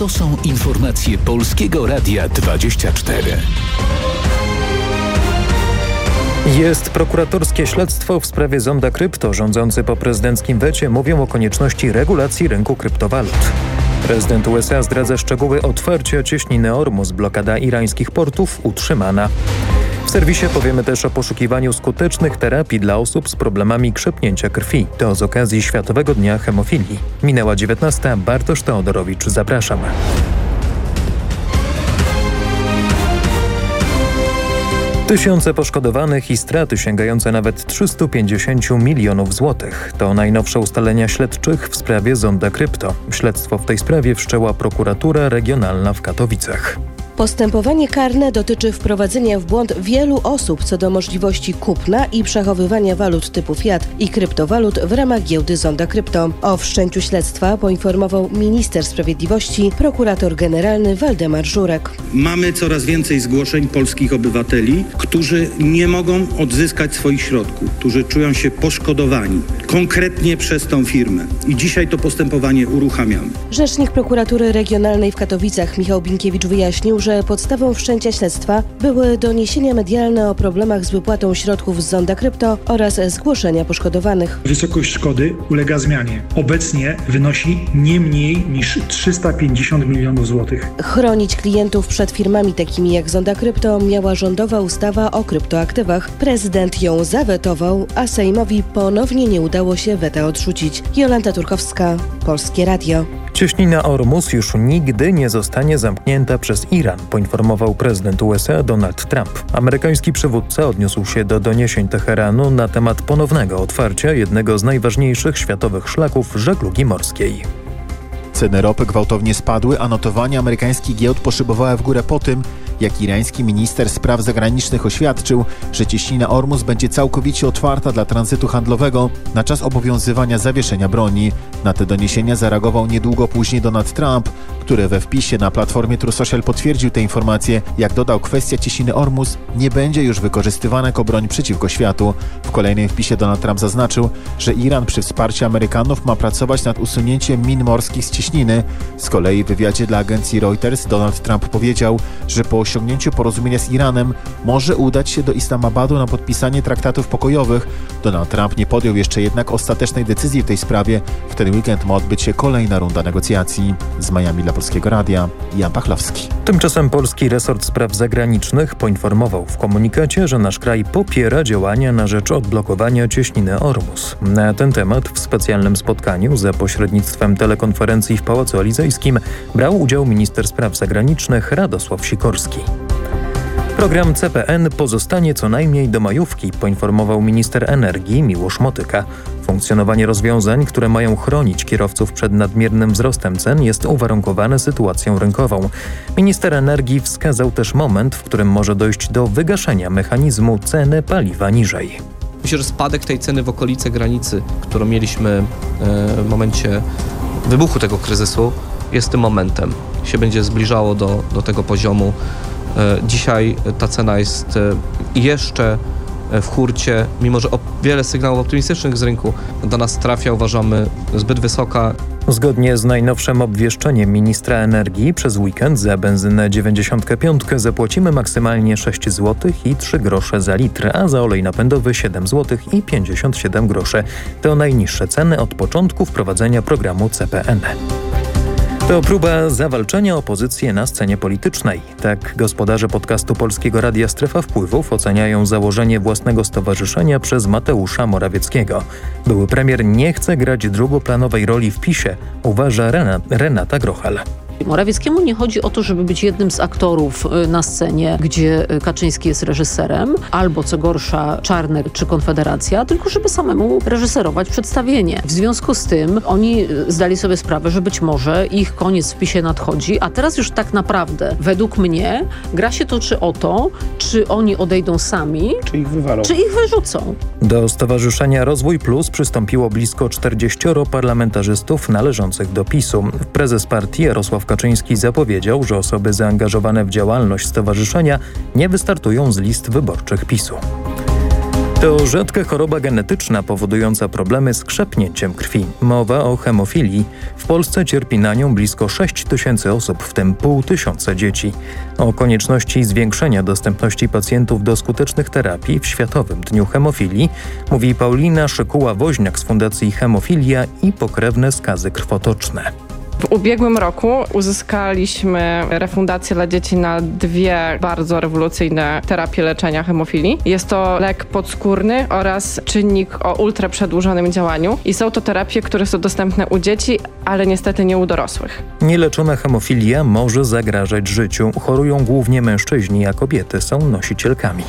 To są informacje Polskiego Radia 24. Jest prokuratorskie śledztwo w sprawie zonda krypto. Rządzący po prezydenckim wecie mówią o konieczności regulacji rynku kryptowalut. Prezydent USA zdradza szczegóły otwarcia cieśniny Ormus. Blokada irańskich portów utrzymana. W serwisie powiemy też o poszukiwaniu skutecznych terapii dla osób z problemami krzepnięcia krwi. To z okazji Światowego Dnia Hemofilii. Minęła 19. Bartosz Teodorowicz. Zapraszam. Tysiące poszkodowanych i straty sięgające nawet 350 milionów złotych. To najnowsze ustalenia śledczych w sprawie Zonda Krypto. Śledztwo w tej sprawie wszczęła prokuratura regionalna w Katowicach. Postępowanie karne dotyczy wprowadzenia w błąd wielu osób co do możliwości kupna i przechowywania walut typu fiat i kryptowalut w ramach giełdy Zonda Krypto. O wszczęciu śledztwa poinformował minister sprawiedliwości, prokurator generalny Waldemar Żurek. Mamy coraz więcej zgłoszeń polskich obywateli, którzy nie mogą odzyskać swoich środków, którzy czują się poszkodowani konkretnie przez tą firmę. I dzisiaj to postępowanie uruchamiamy. Rzecznik prokuratury regionalnej w Katowicach Michał Binkiewicz wyjaśnił, że podstawą wszczęcia śledztwa były doniesienia medialne o problemach z wypłatą środków z Zonda Krypto oraz zgłoszenia poszkodowanych. Wysokość szkody ulega zmianie. Obecnie wynosi nie mniej niż 350 milionów złotych. Chronić klientów przed firmami takimi jak Zonda Krypto miała rządowa ustawa o kryptoaktywach. Prezydent ją zawetował, a Sejmowi ponownie nie udało się weta odrzucić. Jolanta Turkowska, Polskie Radio. Cieśnina Ormus już nigdy nie zostanie zamknięta przez Iran, poinformował prezydent USA Donald Trump. Amerykański przywódca odniósł się do doniesień Teheranu na temat ponownego otwarcia jednego z najważniejszych światowych szlaków żeglugi morskiej. Ceny ropy gwałtownie spadły, a notowania amerykańskich giełd poszybowały w górę po tym, jak irański minister spraw zagranicznych oświadczył, że cieśnina Ormus będzie całkowicie otwarta dla tranzytu handlowego na czas obowiązywania zawieszenia broni. Na te doniesienia zareagował niedługo później Donald Trump, który we wpisie na platformie True Social potwierdził te informacje. Jak dodał, kwestia cieśniny Ormus nie będzie już wykorzystywana jako broń przeciwko światu. W kolejnym wpisie Donald Trump zaznaczył, że Iran przy wsparciu Amerykanów ma pracować nad usunięciem min morskich z cieśniny. Z kolei w wywiadzie dla agencji Reuters Donald Trump powiedział, że po osiągnięciu porozumienia z Iranem może udać się do Islamabadu na podpisanie traktatów pokojowych. Donald Trump nie podjął jeszcze jednak ostatecznej decyzji w tej sprawie. W ten weekend ma odbyć się kolejna runda negocjacji. Z Miami dla Polskiego Radia Jan Pachlowski. Tymczasem polski resort spraw zagranicznych poinformował w komunikacie, że nasz kraj popiera działania na rzecz odblokowania cieśniny Ormus. Na ten temat w specjalnym spotkaniu za pośrednictwem telekonferencji w Pałacu Elizejskim brał udział minister spraw zagranicznych Radosław Sikorski. Program CPN pozostanie co najmniej do majówki, poinformował minister energii Miłosz Motyka. Funkcjonowanie rozwiązań, które mają chronić kierowców przed nadmiernym wzrostem cen jest uwarunkowane sytuacją rynkową. Minister energii wskazał też moment, w którym może dojść do wygaszenia mechanizmu ceny paliwa niżej. Myślę, że spadek tej ceny w okolice granicy, którą mieliśmy e, w momencie wybuchu tego kryzysu, jest tym momentem. Się będzie zbliżało do, do tego poziomu. E, dzisiaj ta cena jest e, jeszcze w hurcie, mimo że wiele sygnałów optymistycznych z rynku do nas trafia, uważamy zbyt wysoka. Zgodnie z najnowszym obwieszczeniem ministra energii przez weekend za benzynę 95 zapłacimy maksymalnie 6 zł i 3 grosze za litr, a za olej napędowy 7 zł i 57 groszy. To najniższe ceny od początku wprowadzenia programu CPN. To próba zawalczenia opozycji na scenie politycznej. Tak gospodarze podcastu Polskiego Radia Strefa Wpływów oceniają założenie własnego stowarzyszenia przez Mateusza Morawieckiego. Były premier nie chce grać drugoplanowej roli w PiSie, uważa Renata Grochal. Morawieckiemu nie chodzi o to, żeby być jednym z aktorów y, na scenie, gdzie Kaczyński jest reżyserem, albo co gorsza Czarnek czy Konfederacja, tylko żeby samemu reżyserować przedstawienie. W związku z tym oni y, zdali sobie sprawę, że być może ich koniec w PiSie nadchodzi, a teraz już tak naprawdę, według mnie, gra się toczy o to, czy oni odejdą sami, czy ich wywalą, czy ich wyrzucą. Do Stowarzyszenia Rozwój Plus przystąpiło blisko 40 parlamentarzystów należących do PiSu. Prezes partii Jarosław Kaczyński zapowiedział, że osoby zaangażowane w działalność stowarzyszenia nie wystartują z list wyborczych PiSu. To rzadka choroba genetyczna powodująca problemy z krzepnięciem krwi. Mowa o hemofilii. W Polsce cierpi na nią blisko 6 tysięcy osób, w tym pół tysiąca dzieci. O konieczności zwiększenia dostępności pacjentów do skutecznych terapii w Światowym Dniu Hemofilii mówi Paulina Szykuła-Woźniak z Fundacji Hemofilia i pokrewne skazy krwotoczne. W ubiegłym roku uzyskaliśmy refundację dla dzieci na dwie bardzo rewolucyjne terapie leczenia hemofilii. Jest to lek podskórny oraz czynnik o ultraprzedłużonym działaniu. I są to terapie, które są dostępne u dzieci, ale niestety nie u dorosłych. Nieleczona hemofilia może zagrażać życiu. Chorują głównie mężczyźni, a kobiety są nosicielkami.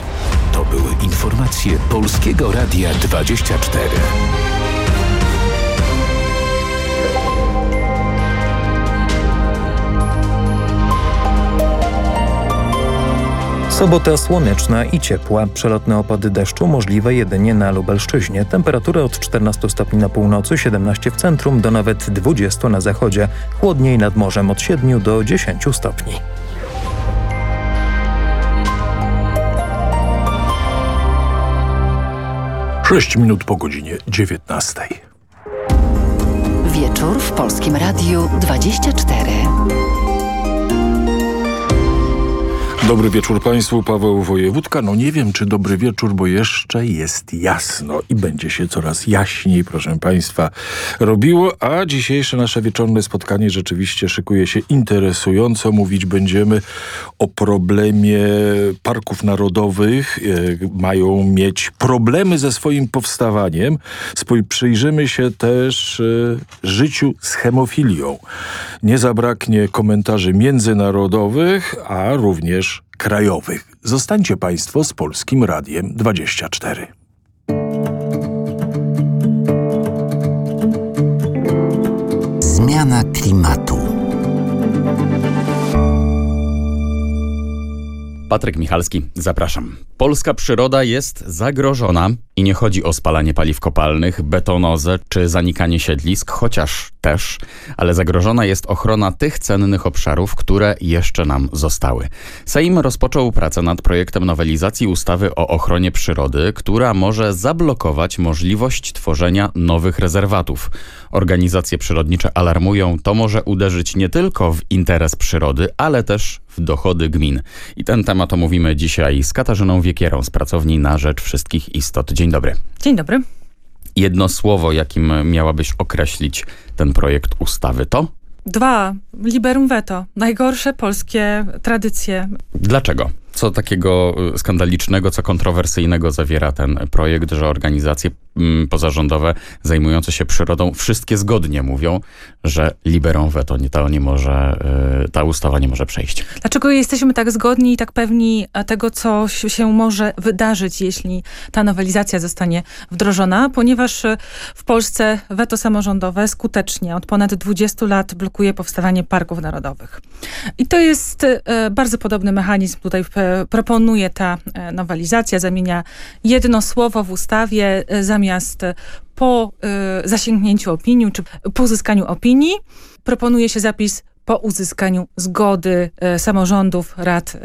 To były informacje Polskiego Radia 24. Sobota słoneczna i ciepła. Przelotne opady deszczu możliwe jedynie na Lubelszczyźnie. Temperatura od 14 stopni na północy, 17 w centrum do nawet 20 na zachodzie. Chłodniej nad morzem od 7 do 10 stopni. Sześć minut po godzinie 19. Wieczór w Polskim Radiu 24. Dobry wieczór Państwu, Paweł Wojewódka. No nie wiem, czy dobry wieczór, bo jeszcze jest jasno i będzie się coraz jaśniej, proszę Państwa, robiło. A dzisiejsze nasze wieczorne spotkanie rzeczywiście szykuje się interesująco. Mówić będziemy o problemie parków narodowych. E, mają mieć problemy ze swoim powstawaniem. Przyjrzymy się też e, życiu z hemofilią. Nie zabraknie komentarzy międzynarodowych, a również krajowych. Zostańcie Państwo z Polskim Radiem 24. Zmiana klimatu. Patryk Michalski, zapraszam. Polska przyroda jest zagrożona i nie chodzi o spalanie paliw kopalnych, betonozę czy zanikanie siedlisk, chociaż też, ale zagrożona jest ochrona tych cennych obszarów, które jeszcze nam zostały. Sejm rozpoczął pracę nad projektem nowelizacji ustawy o ochronie przyrody, która może zablokować możliwość tworzenia nowych rezerwatów. Organizacje przyrodnicze alarmują, to może uderzyć nie tylko w interes przyrody, ale też w dochody gmin. I ten temat omówimy dzisiaj z Katarzyną Wiekierą z Pracowni na Rzecz Wszystkich Istot. Dzień dobry. Dzień dobry. Jedno słowo, jakim miałabyś określić ten projekt ustawy to? Dwa. Liberum veto. Najgorsze polskie tradycje. Dlaczego? Co takiego y, skandalicznego, co kontrowersyjnego zawiera ten projekt, że organizacje pozarządowe zajmujące się przyrodą wszystkie zgodnie mówią, że liberą veto nie, ta, nie może, y, ta ustawa nie może przejść. Dlaczego jesteśmy tak zgodni i tak pewni tego, co się może wydarzyć, jeśli ta nowelizacja zostanie wdrożona? Ponieważ y, w Polsce weto samorządowe skutecznie od ponad 20 lat blokuje powstawanie parków narodowych. I to jest bardzo podobny mechanizm tutaj proponuje ta e, nowelizacja, zamienia jedno słowo w ustawie e, zamiast po e, zasięgnięciu opinii, czy po uzyskaniu opinii, proponuje się zapis po uzyskaniu zgody samorządów, rad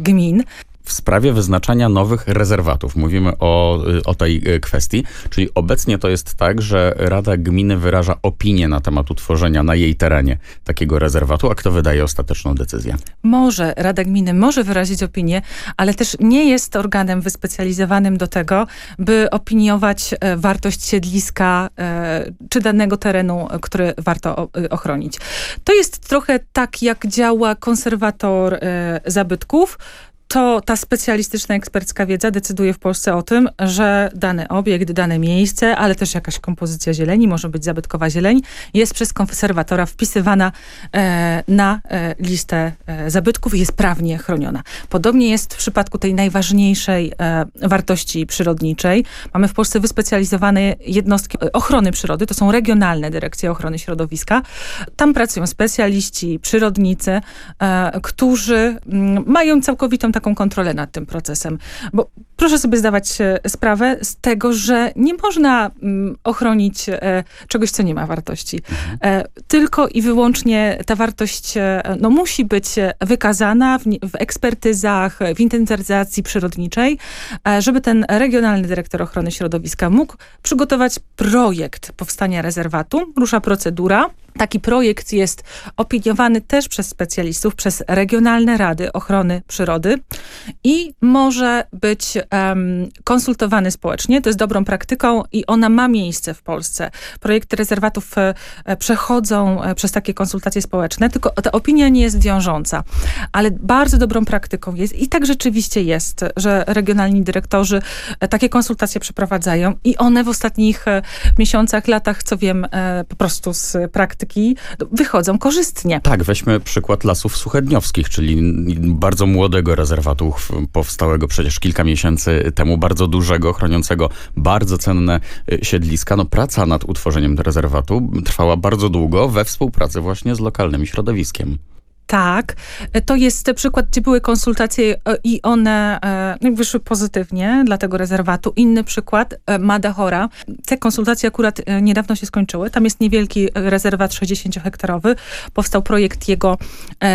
gmin w sprawie wyznaczania nowych rezerwatów. Mówimy o, y, o tej y, kwestii, czyli obecnie to jest tak, że Rada Gminy wyraża opinię na temat utworzenia na jej terenie takiego rezerwatu, a kto wydaje ostateczną decyzję? Może, Rada Gminy może wyrazić opinię, ale też nie jest organem wyspecjalizowanym do tego, by opiniować e, wartość siedliska e, czy danego terenu, który warto e, ochronić. To jest trochę tak, jak działa konserwator zabytków, to ta specjalistyczna, ekspercka wiedza decyduje w Polsce o tym, że dany obiekt, dane miejsce, ale też jakaś kompozycja zieleni, może być zabytkowa zieleń, jest przez konserwatora wpisywana e, na e, listę e, zabytków i jest prawnie chroniona. Podobnie jest w przypadku tej najważniejszej e, wartości przyrodniczej. Mamy w Polsce wyspecjalizowane jednostki ochrony przyrody, to są regionalne dyrekcje ochrony środowiska. Tam pracują specjaliści, przyrodnicy, e, którzy m, mm, mają całkowitą taką taką kontrolę nad tym procesem. Bo proszę sobie zdawać e, sprawę z tego, że nie można mm, ochronić e, czegoś, co nie ma wartości. E, tylko i wyłącznie ta wartość no, musi być wykazana w, w ekspertyzach, w inwentaryzacji przyrodniczej, żeby ten regionalny dyrektor ochrony środowiska mógł przygotować projekt powstania rezerwatu. Rusza procedura. Taki projekt jest opiniowany też przez specjalistów, przez regionalne rady ochrony przyrody i może być um, konsultowany społecznie. To jest dobrą praktyką i ona ma miejsce w Polsce. Projekty rezerwatów e, przechodzą e, przez takie konsultacje społeczne, tylko ta opinia nie jest wiążąca. Ale bardzo dobrą praktyką jest i tak rzeczywiście jest, że regionalni dyrektorzy e, takie konsultacje przeprowadzają i one w ostatnich e, miesiącach, latach, co wiem, e, po prostu z praktyki wychodzą korzystnie. Tak, weźmy przykład Lasów Suchedniowskich, czyli bardzo młodego rezerwatu powstałego przecież kilka miesięcy temu, bardzo dużego, chroniącego bardzo cenne y, siedliska. No praca nad utworzeniem rezerwatu trwała bardzo długo we współpracy właśnie z lokalnym środowiskiem. Tak, to jest przykład, gdzie były konsultacje e, i one e, wyszły pozytywnie dla tego rezerwatu. Inny przykład, e, Madachora. Te konsultacje akurat niedawno się skończyły. Tam jest niewielki rezerwat 60-hektarowy. Powstał projekt jego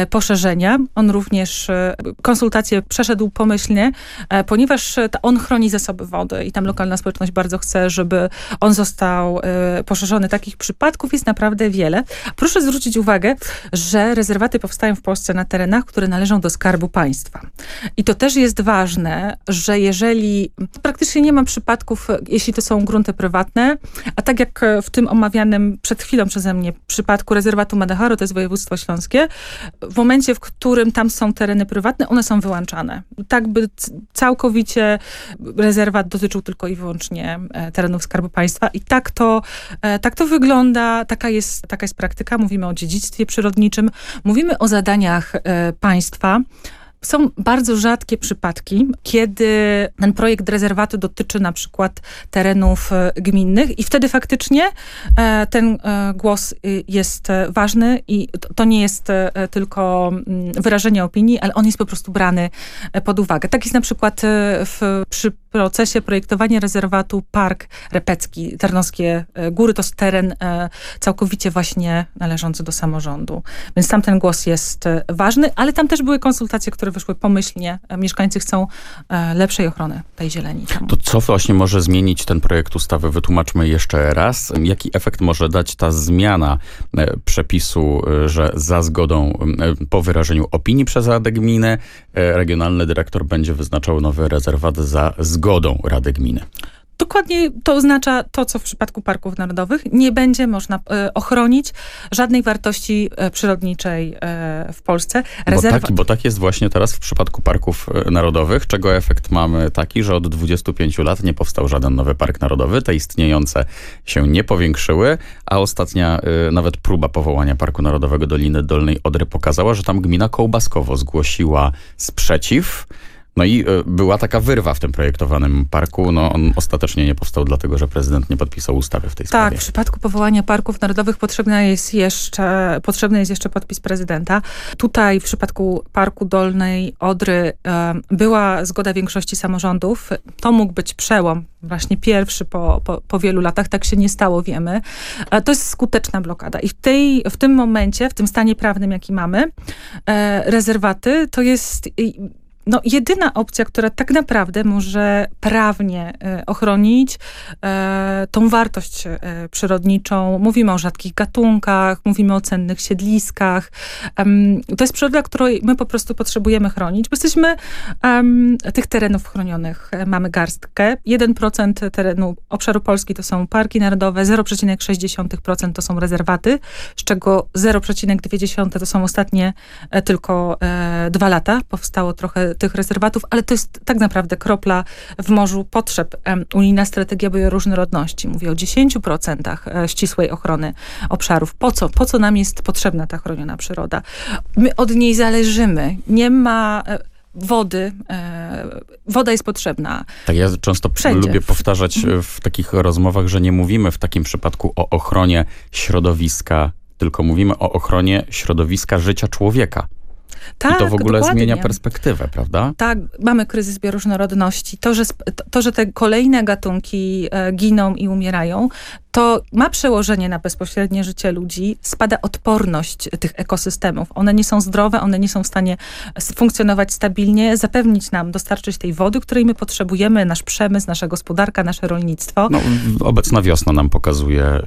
poszerzenia. On również konsultacje przeszedł pomyślnie, ponieważ on chroni zasoby wody i tam lokalna społeczność bardzo chce, żeby on został poszerzony. Takich przypadków jest naprawdę wiele. Proszę zwrócić uwagę, że rezerwaty powstają powstają w Polsce na terenach, które należą do Skarbu Państwa. I to też jest ważne, że jeżeli praktycznie nie ma przypadków, jeśli to są grunty prywatne, a tak jak w tym omawianym przed chwilą przeze mnie przypadku rezerwatu Madacharo, to jest województwo śląskie, w momencie, w którym tam są tereny prywatne, one są wyłączane. Tak by całkowicie rezerwat dotyczył tylko i wyłącznie e, terenów Skarbu Państwa i tak to, e, tak to wygląda, taka jest, taka jest praktyka. Mówimy o dziedzictwie przyrodniczym, mówimy o zadaniach e, państwa. Są bardzo rzadkie przypadki, kiedy ten projekt rezerwatu dotyczy na przykład terenów e, gminnych i wtedy faktycznie e, ten głos jest ważny i to nie jest tylko mm, wyrażenie opinii, ale on jest po prostu brany pod uwagę. Tak jest na przykład w, przy procesie projektowania rezerwatu Park Repecki, Tarnowskie e, Góry, to jest teren e, całkowicie właśnie należący do samorządu. Więc tam ten głos jest e, ważny, ale tam też były konsultacje, które wyszły pomyślnie. Mieszkańcy chcą lepszej ochrony tej zieleni. Tam. To co właśnie może zmienić ten projekt ustawy? Wytłumaczmy jeszcze raz. Jaki efekt może dać ta zmiana przepisu, że za zgodą, po wyrażeniu opinii przez Radę Gminy, regionalny dyrektor będzie wyznaczał nowy rezerwat za zgodą zgodą Rady Gminy. Dokładnie to oznacza to, co w przypadku parków narodowych. Nie będzie można e, ochronić żadnej wartości e, przyrodniczej e, w Polsce. Rezerwa... Bo, tak, bo tak jest właśnie teraz w przypadku parków narodowych, czego efekt mamy taki, że od 25 lat nie powstał żaden nowy park narodowy. Te istniejące się nie powiększyły, a ostatnia nawet próba powołania Parku Narodowego Doliny Dolnej Odry pokazała, że tam gmina Kołbaskowo zgłosiła sprzeciw. No i e, była taka wyrwa w tym projektowanym parku. No, on ostatecznie nie powstał, dlatego że prezydent nie podpisał ustawy w tej sprawie. Tak, w przypadku powołania parków narodowych potrzebna jest jeszcze, potrzebny jest jeszcze podpis prezydenta. Tutaj w przypadku Parku Dolnej Odry e, była zgoda większości samorządów. To mógł być przełom, właśnie pierwszy po, po, po wielu latach. Tak się nie stało, wiemy. E, to jest skuteczna blokada. I w, tej, w tym momencie, w tym stanie prawnym, jaki mamy, rezerwaty to jest no, jedyna opcja, która tak naprawdę może prawnie e, ochronić e, tą wartość e, przyrodniczą. Mówimy o rzadkich gatunkach, mówimy o cennych siedliskach. to jest przyroda, której my po prostu potrzebujemy chronić, bo jesteśmy tych terenów chronionych mamy garstkę. 1% terenu obszaru Polski to są parki narodowe, 0,6% to są rezerwaty, z czego 0,2% to są ostatnie tylko dwa lata. Powstało trochę tych rezerwatów, ale to jest tak naprawdę kropla w morzu potrzeb. Unijna strategia bioróżnorodności mówi o 10% e, ścisłej ochrony obszarów. Po co? Po co nam jest potrzebna ta chroniona przyroda? My od niej zależymy. Nie ma e, wody. E, woda jest potrzebna. Tak, ja często Wszędzie. lubię powtarzać w takich rozmowach, że nie mówimy w takim przypadku o ochronie środowiska, tylko mówimy o ochronie środowiska życia człowieka. Tak, I to w ogóle dokładnie. zmienia perspektywę, prawda? Tak, mamy kryzys bioróżnorodności. To, że, to, że te kolejne gatunki e, giną i umierają, to ma przełożenie na bezpośrednie życie ludzi. Spada odporność tych ekosystemów. One nie są zdrowe, one nie są w stanie funkcjonować stabilnie, zapewnić nam, dostarczyć tej wody, której my potrzebujemy, nasz przemysł, nasza gospodarka, nasze rolnictwo. No, obecna wiosna nam pokazuje y,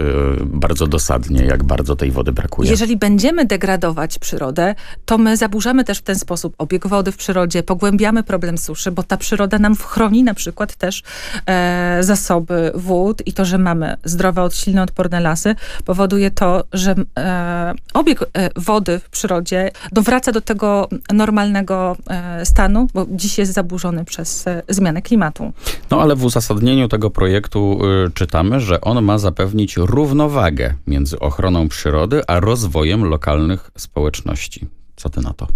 bardzo dosadnie, jak bardzo tej wody brakuje. Jeżeli będziemy degradować przyrodę, to my zaburzamy też w ten sposób obieg wody w przyrodzie, pogłębiamy problem suszy, bo ta przyroda nam chroni na przykład też e, zasoby wód i to, że mamy zdrowe, odsilne, odporne lasy, powoduje to, że e, obieg e, wody w przyrodzie dowraca do tego normalnego e, stanu, bo dziś jest zaburzony przez e, zmianę klimatu. No ale w uzasadnieniu tego projektu y, czytamy, że on ma zapewnić równowagę między ochroną przyrody a rozwojem lokalnych społeczności. Co ty na to?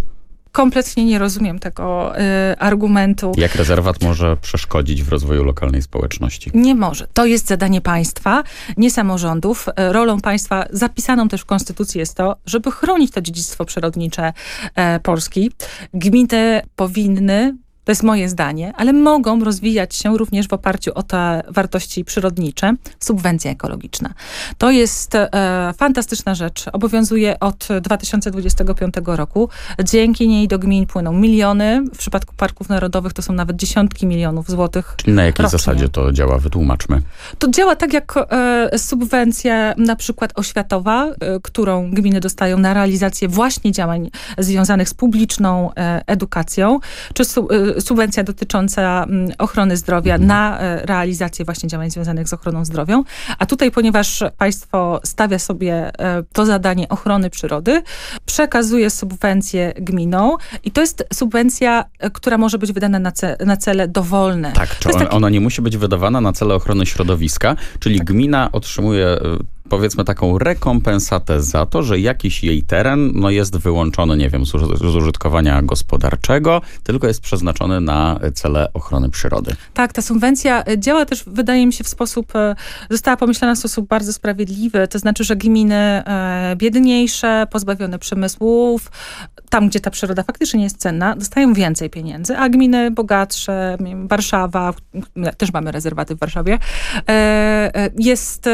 Kompletnie nie rozumiem tego e, argumentu. Jak rezerwat może przeszkodzić w rozwoju lokalnej społeczności? Nie może. To jest zadanie państwa, nie samorządów. E, Rolą państwa zapisaną też w Konstytucji jest to, żeby chronić to dziedzictwo przyrodnicze e, Polski. Gminy powinny to jest moje zdanie, ale mogą rozwijać się również w oparciu o te wartości przyrodnicze. Subwencja ekologiczna. To jest e, fantastyczna rzecz. Obowiązuje od 2025 roku. Dzięki niej do gmin płyną miliony. W przypadku parków narodowych to są nawet dziesiątki milionów złotych Czyli na jakiej rocznie. zasadzie to działa? Wytłumaczmy. To działa tak jak e, subwencja na przykład oświatowa, e, którą gminy dostają na realizację właśnie działań związanych z publiczną e, edukacją, czy su, e, subwencja dotycząca mm, ochrony zdrowia na e, realizację właśnie działań związanych z ochroną zdrowia. A tutaj, ponieważ państwo stawia sobie e, to zadanie ochrony przyrody, przekazuje subwencję gminom i to jest subwencja, e, która może być wydana na, ce, na cele dowolne. Tak, czy To jest on, taki- ona nie musi być wydawana na cele ochrony środowiska, czyli gmina otrzymuje powiedzmy taką rekompensatę za to, że jakiś jej teren no, jest wyłączony, nie wiem, z, uży- z użytkowania gospodarczego, tylko jest przeznaczony na cele ochrony przyrody. Tak, ta subwencja e, działa też, wydaje mi się, w sposób, e, została pomyślana w sposób bardzo sprawiedliwy. To znaczy, że gminy e, biedniejsze, pozbawione przemysłów, tam, gdzie ta przyroda faktycznie nie jest cenna, dostają więcej pieniędzy, a gminy bogatsze, Warszawa, też mamy rezerwaty w Warszawie, jest,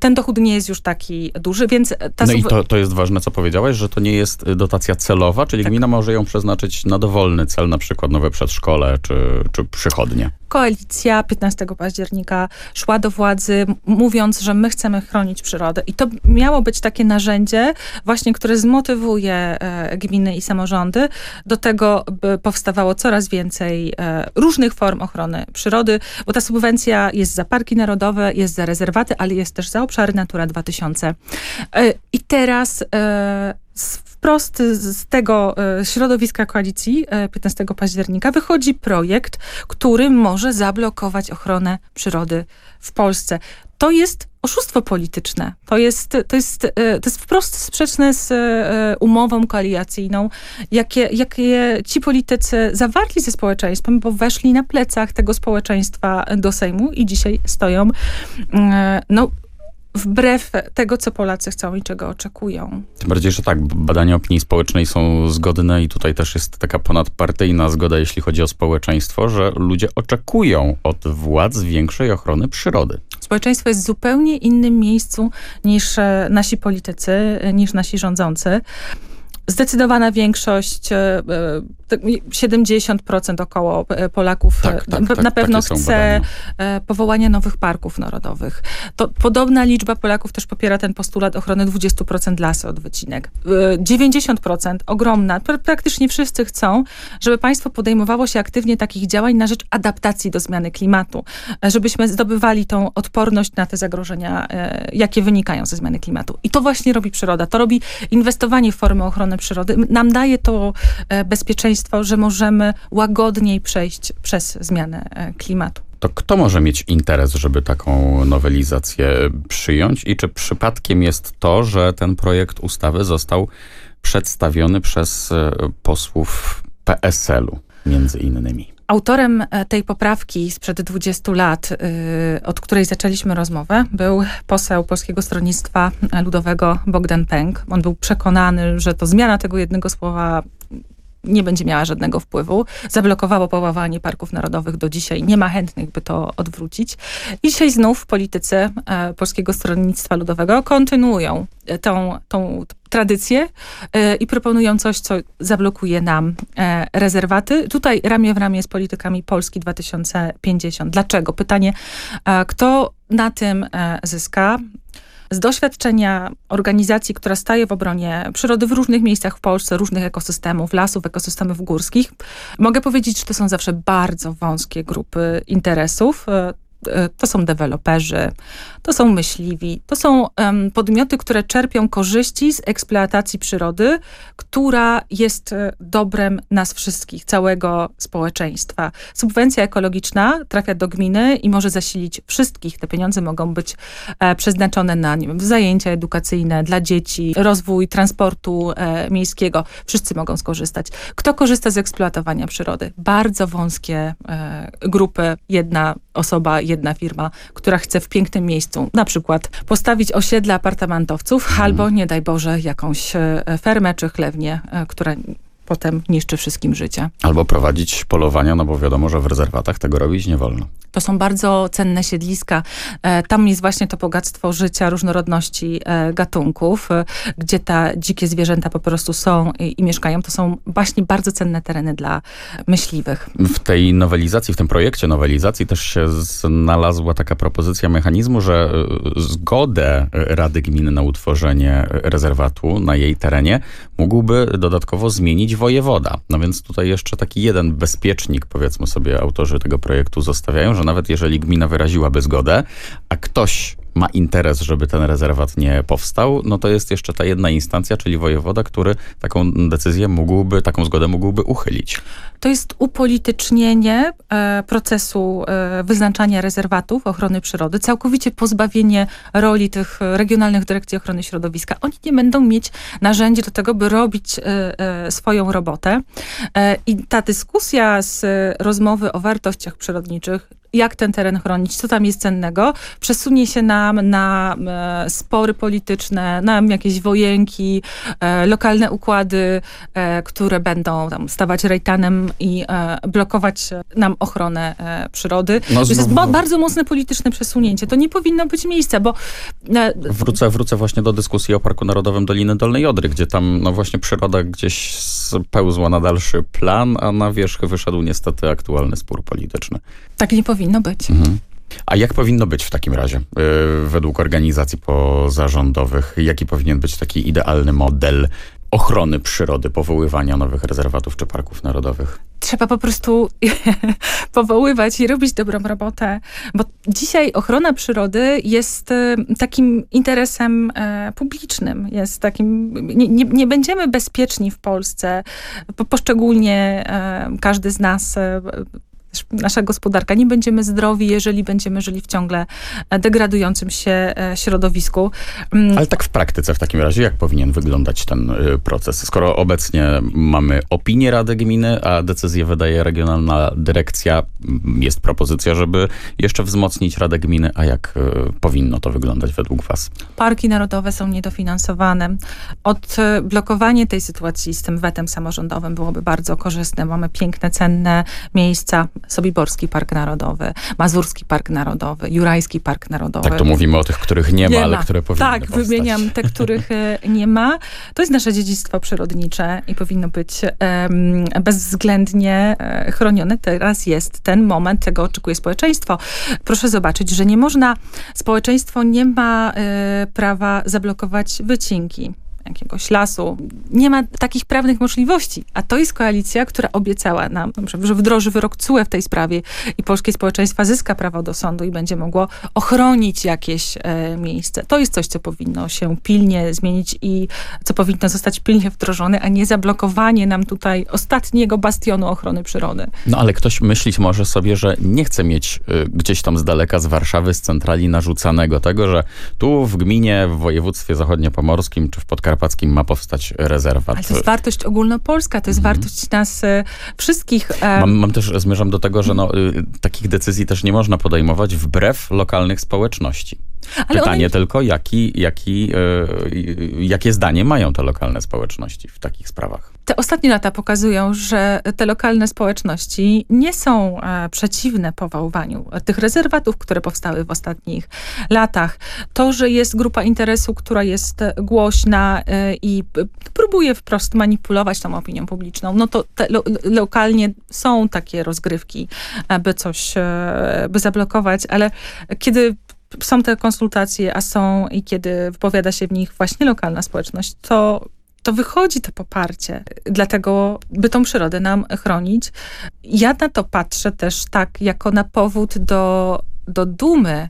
ten dochód nie jest już taki duży, więc ta no i to, to jest ważne, co powiedziałaś, że to nie jest y, dotacja celowa, czyli Tak. gmina może ją przeznaczyć na dowolny cel, na przykład nowe przedszkole czy, czy przychodnie. koalicja 15 października szła do władzy, mówiąc, że my chcemy chronić przyrodę. I to miało być takie narzędzie, właśnie, które zmotywuje e, gminy i samorządy do tego, by powstawało coraz więcej e, różnych form ochrony przyrody, bo ta subwencja jest za parki narodowe, jest za rezerwaty, ale jest też za obszary Natura 2000. E, I teraz e, wprost z tego e, środowiska koalicji e, 15 października wychodzi projekt, który może zablokować ochronę przyrody w Polsce. To jest oszustwo polityczne. To jest, to jest, to jest wprost sprzeczne z umową koalicyjną, jakie, jakie ci politycy zawarli ze społeczeństwem, bo weszli na plecach tego społeczeństwa do Sejmu i dzisiaj stoją no, wbrew tego, co Polacy chcą i czego oczekują. Tym bardziej, że tak, badania opinii społecznej są zgodne i tutaj też jest taka ponadpartyjna zgoda, jeśli chodzi o społeczeństwo, że ludzie oczekują od władz większej ochrony przyrody. Społeczeństwo jest w zupełnie innym miejscu niż e, nasi politycy, e, niż nasi rządzący. Zdecydowana większość, e, e, tak, 70% około e, Polaków Tak, tak, na- tak, pewno chce badania. powołania nowych parków narodowych. To podobna liczba Polaków też popiera ten postulat ochrony 20% lasy od wycinek. E, 90%, ogromna, pra- praktycznie wszyscy chcą, żeby państwo podejmowało się aktywnie takich działań na rzecz adaptacji do zmiany klimatu, żebyśmy zdobywali tą odporność na te zagrożenia, jakie wynikają ze zmiany klimatu. I to właśnie robi przyroda. To robi inwestowanie w formy ochrony przyrody. Nam daje to e, bezpieczeństwo, że możemy łagodniej przejść przez zmianę e, klimatu. To kto może mieć interes, żeby taką nowelizację przyjąć i czy przypadkiem jest to, że ten projekt ustawy został przedstawiony przez e, posłów PSL-u między innymi? Autorem e, tej poprawki sprzed 20 lat, y, od której zaczęliśmy rozmowę, był poseł Polskiego Stronnictwa Ludowego Bogdan Pęk. On był przekonany, że to zmiana tego jednego słowa nie będzie miała żadnego wpływu. Zablokowało poławanie parków narodowych do dzisiaj. Nie ma chętnych, by to odwrócić. I dzisiaj znów politycy e, Polskiego Stronnictwa Ludowego kontynuują e, tą, tą tradycję e, i proponują coś, co zablokuje nam rezerwaty. Tutaj ramię w ramię z politykami Polski 2050. Dlaczego? Pytanie, kto na tym zyska? Z doświadczenia organizacji, która staje w obronie przyrody w różnych miejscach w Polsce, różnych ekosystemów, lasów, ekosystemów górskich, mogę powiedzieć, że to są zawsze bardzo wąskie grupy interesów. E, to są deweloperzy, to są myśliwi, to są um, podmioty, które czerpią korzyści z eksploatacji przyrody, która jest e, dobrem nas wszystkich, całego społeczeństwa. Subwencja ekologiczna trafia do gminy i może zasilić wszystkich. Te pieniądze mogą być e, przeznaczone na nie wiem, zajęcia edukacyjne dla dzieci, rozwój transportu e, miejskiego. Wszyscy mogą skorzystać. Kto korzysta z eksploatowania przyrody? Bardzo wąskie e, grupy, jedna osoba, jedna firma, która chce w pięknym miejscu na przykład postawić osiedle apartamentowców mhm. albo nie daj Boże jakąś e, fermę czy chlewnię, e, która potem niszczy wszystkim życie. Albo prowadzić polowania, no bo wiadomo, że w rezerwatach tego robić nie wolno. To są bardzo cenne siedliska. E, tam jest właśnie to bogactwo życia, różnorodności e, gatunków, e, gdzie te dzikie zwierzęta po prostu są i, i mieszkają. To są właśnie bardzo cenne tereny dla myśliwych. W tej nowelizacji, w tym projekcie nowelizacji też się znalazła taka propozycja mechanizmu, że zgodę Rady Gminy na utworzenie rezerwatu na jej terenie mógłby dodatkowo zmienić wojewoda. No więc tutaj jeszcze taki jeden bezpiecznik, powiedzmy sobie, autorzy tego projektu zostawiają, że nawet jeżeli gmina wyraziłaby zgodę, a ktoś ma interes, żeby ten rezerwat nie powstał, no to jest jeszcze ta jedna instancja, czyli wojewoda, który taką decyzję mógłby, taką zgodę mógłby uchylić. To jest upolitycznienie e, procesu e, wyznaczania rezerwatów ochrony przyrody, całkowicie pozbawienie roli tych regionalnych dyrekcji ochrony środowiska. Oni nie będą mieć narzędzi do tego, by robić e, swoją robotę. I ta dyskusja z rozmowy o wartościach przyrodniczych jak ten teren chronić, co tam jest cennego, przesunie się nam na e, spory polityczne, na jakieś wojenki, e, lokalne układy, e, które będą tam stawać rejtanem i blokować nam ochronę przyrody. No, to jest bardzo mocne polityczne przesunięcie. To nie powinno być miejsca, bo... Wrócę, wrócę właśnie do dyskusji o Parku Narodowym Doliny Dolnej Odry, gdzie tam no właśnie przyroda gdzieś spełzła na dalszy plan, a na wierzch wyszedł niestety aktualny spór polityczny. Tak nie powinno być. Mhm. A jak powinno być w takim razie, yy, według organizacji pozarządowych? Jaki powinien być taki idealny model ochrony przyrody, powoływania nowych rezerwatów czy parków narodowych? Trzeba po prostu powoływać i robić dobrą robotę, bo dzisiaj ochrona przyrody jest e, takim interesem e, publicznym. Jest takim, nie, nie, nie będziemy bezpieczni w Polsce, poszczególnie e, każdy z nas nasza gospodarka. Nie będziemy zdrowi, jeżeli będziemy żyli w ciągle e, degradującym się e, środowisku. Mm. Ale tak w praktyce w takim razie, jak powinien wyglądać ten y, proces? Skoro obecnie mamy opinię Rady Gminy, a decyzję wydaje Regionalna Dyrekcja, jest propozycja, żeby jeszcze wzmocnić Radę Gminy, a jak powinno to wyglądać według was? Parki narodowe są niedofinansowane. Odblokowanie tej sytuacji z tym wetem samorządowym byłoby bardzo korzystne. Mamy piękne, cenne miejsca, Sobiborski Park Narodowy, Mazurski Park Narodowy, Jurajski Park Narodowy. Tak, to mówimy o tych, których nie ma, nie ale ma. które powinny Tak, powstać. wymieniam te, których e, nie ma. To jest nasze dziedzictwo przyrodnicze i powinno być um, bezwzględnie e, chronione. Teraz jest ten moment, tego oczekuje społeczeństwo. Proszę zobaczyć, że nie można, społeczeństwo nie ma e, prawa zablokować wycinki jakiegoś lasu. Nie ma takich prawnych możliwości. A to jest koalicja, która obiecała nam, że wdroży wyrok CUE w tej sprawie i polskie społeczeństwo zyska prawo do sądu i będzie mogło ochronić jakieś e, miejsce. To jest coś, co powinno się pilnie zmienić i co powinno zostać pilnie wdrożone, a nie zablokowanie nam tutaj ostatniego bastionu ochrony przyrody. No ale ktoś myśleć może sobie, że nie chce mieć y, gdzieś tam z daleka z Warszawy, z centrali narzucanego tego, że tu w gminie, w województwie zachodniopomorskim czy w Podkarpaciu podkarpackim ma powstać rezerwat. Ale to jest wartość ogólnopolska, to jest Mhm. wartość nas e, wszystkich. e, Mam, mam też, zmierzam do tego, że no, y, takich decyzji też nie można podejmować wbrew lokalnych społeczności. Ale Pytanie one- tylko, jaki, jaki, y, jakie zdanie mają te lokalne społeczności w takich sprawach. Te ostatnie lata pokazują, że te lokalne społeczności nie są e, przeciwne powoływaniu tych rezerwatów, które powstały w ostatnich latach. To, że jest grupa interesu, która jest e, głośna e, i próbuje wprost manipulować tą opinią publiczną, no to lo, lokalnie są takie rozgrywki, by coś, e, by zablokować, ale kiedy są te konsultacje, a są i kiedy wypowiada się w nich właśnie lokalna społeczność, to to wychodzi to poparcie, dlatego by tą przyrodę nam chronić. Ja na to patrzę też tak, jako na powód do, do dumy,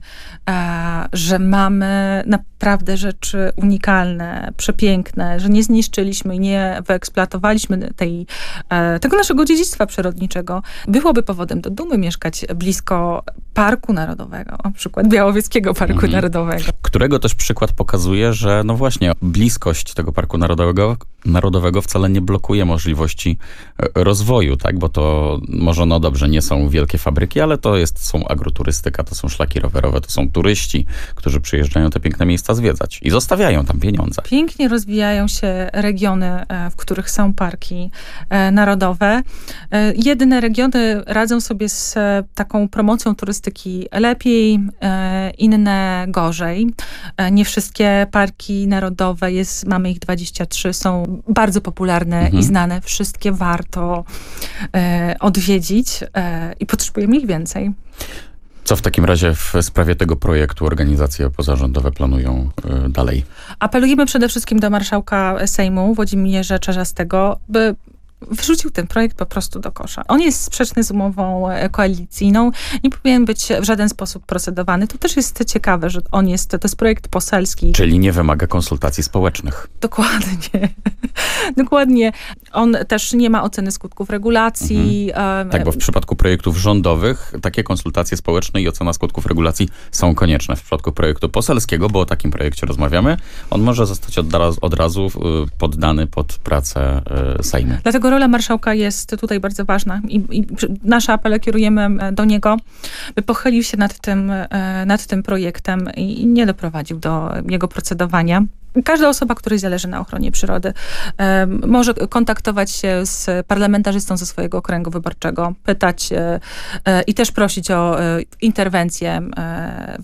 e, że mamy naprawdę rzeczy unikalne, przepiękne, że nie zniszczyliśmy i nie wyeksploatowaliśmy tej, e, tego naszego dziedzictwa przyrodniczego. Byłoby powodem do dumy mieszkać blisko Parku Narodowego, na przykład Białowieskiego Parku Mhm. Narodowego. Którego też przykład pokazuje, że no właśnie bliskość tego parku narodowego, narodowego wcale nie blokuje możliwości e, rozwoju, tak? Bo to może no dobrze, nie są wielkie fabryki, ale to jest, są agroturystyka, to są szlaki rowerowe, to są turyści, którzy przyjeżdżają te piękne miejsca zwiedzać i zostawiają tam pieniądze. Pięknie rozwijają się regiony, e, w których są parki e, narodowe. E, Jedne regiony radzą sobie z taką promocją turystyki lepiej, inne gorzej. Nie wszystkie parki narodowe, jest, mamy ich 23, są bardzo popularne Mhm. i znane. Wszystkie warto odwiedzić i potrzebujemy ich więcej. Co w takim razie w sprawie tego projektu organizacje pozarządowe planują e, dalej? Apelujemy przede wszystkim do marszałka Sejmu Włodzimierza Czarzastego, by wrzucił ten projekt po prostu do kosza. On jest sprzeczny z umową e, koalicyjną, nie powinien być w żaden sposób procedowany. To też jest ciekawe, że on jest, to jest projekt poselski. Czyli nie wymaga konsultacji społecznych. Dokładnie. Dokładnie. On też nie ma oceny skutków regulacji. em, Tak, bo w przypadku projektów rządowych takie konsultacje społeczne i ocena skutków regulacji są konieczne. W przypadku projektu poselskiego, bo o takim projekcie rozmawiamy, on może zostać od, raz- od razu y, poddany pod pracę y, Sejmu. Dlatego rola marszałka jest tutaj bardzo ważna i, i nasze apele kierujemy e, do niego, by pochylił się nad tym, e, nad tym projektem i nie doprowadził do jego procedowania. Każda osoba, której zależy na ochronie przyrody, e, może kontaktować się z parlamentarzystą ze swojego okręgu wyborczego, pytać i też prosić o interwencję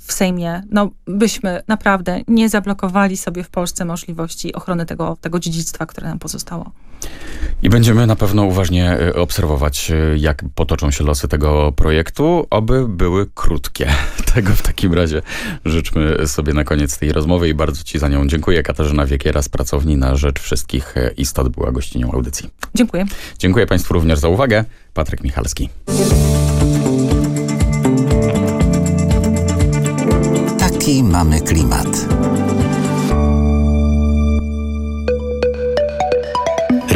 w Sejmie, no byśmy naprawdę nie zablokowali sobie w Polsce możliwości ochrony tego, tego dziedzictwa, które nam pozostało. I będziemy na pewno uważnie y, obserwować, y, jak potoczą się losy tego projektu, oby były krótkie. Tego w takim razie życzmy sobie na koniec tej rozmowy i bardzo Ci za nią dziękuję. Katarzyna Wiekiera z Pracowni na Rzecz Wszystkich y, Istot była gościnią audycji. Dziękuję. Dziękuję Państwu również za uwagę. Patryk Michalski. Taki mamy klimat.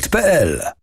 mediaexpert.pl.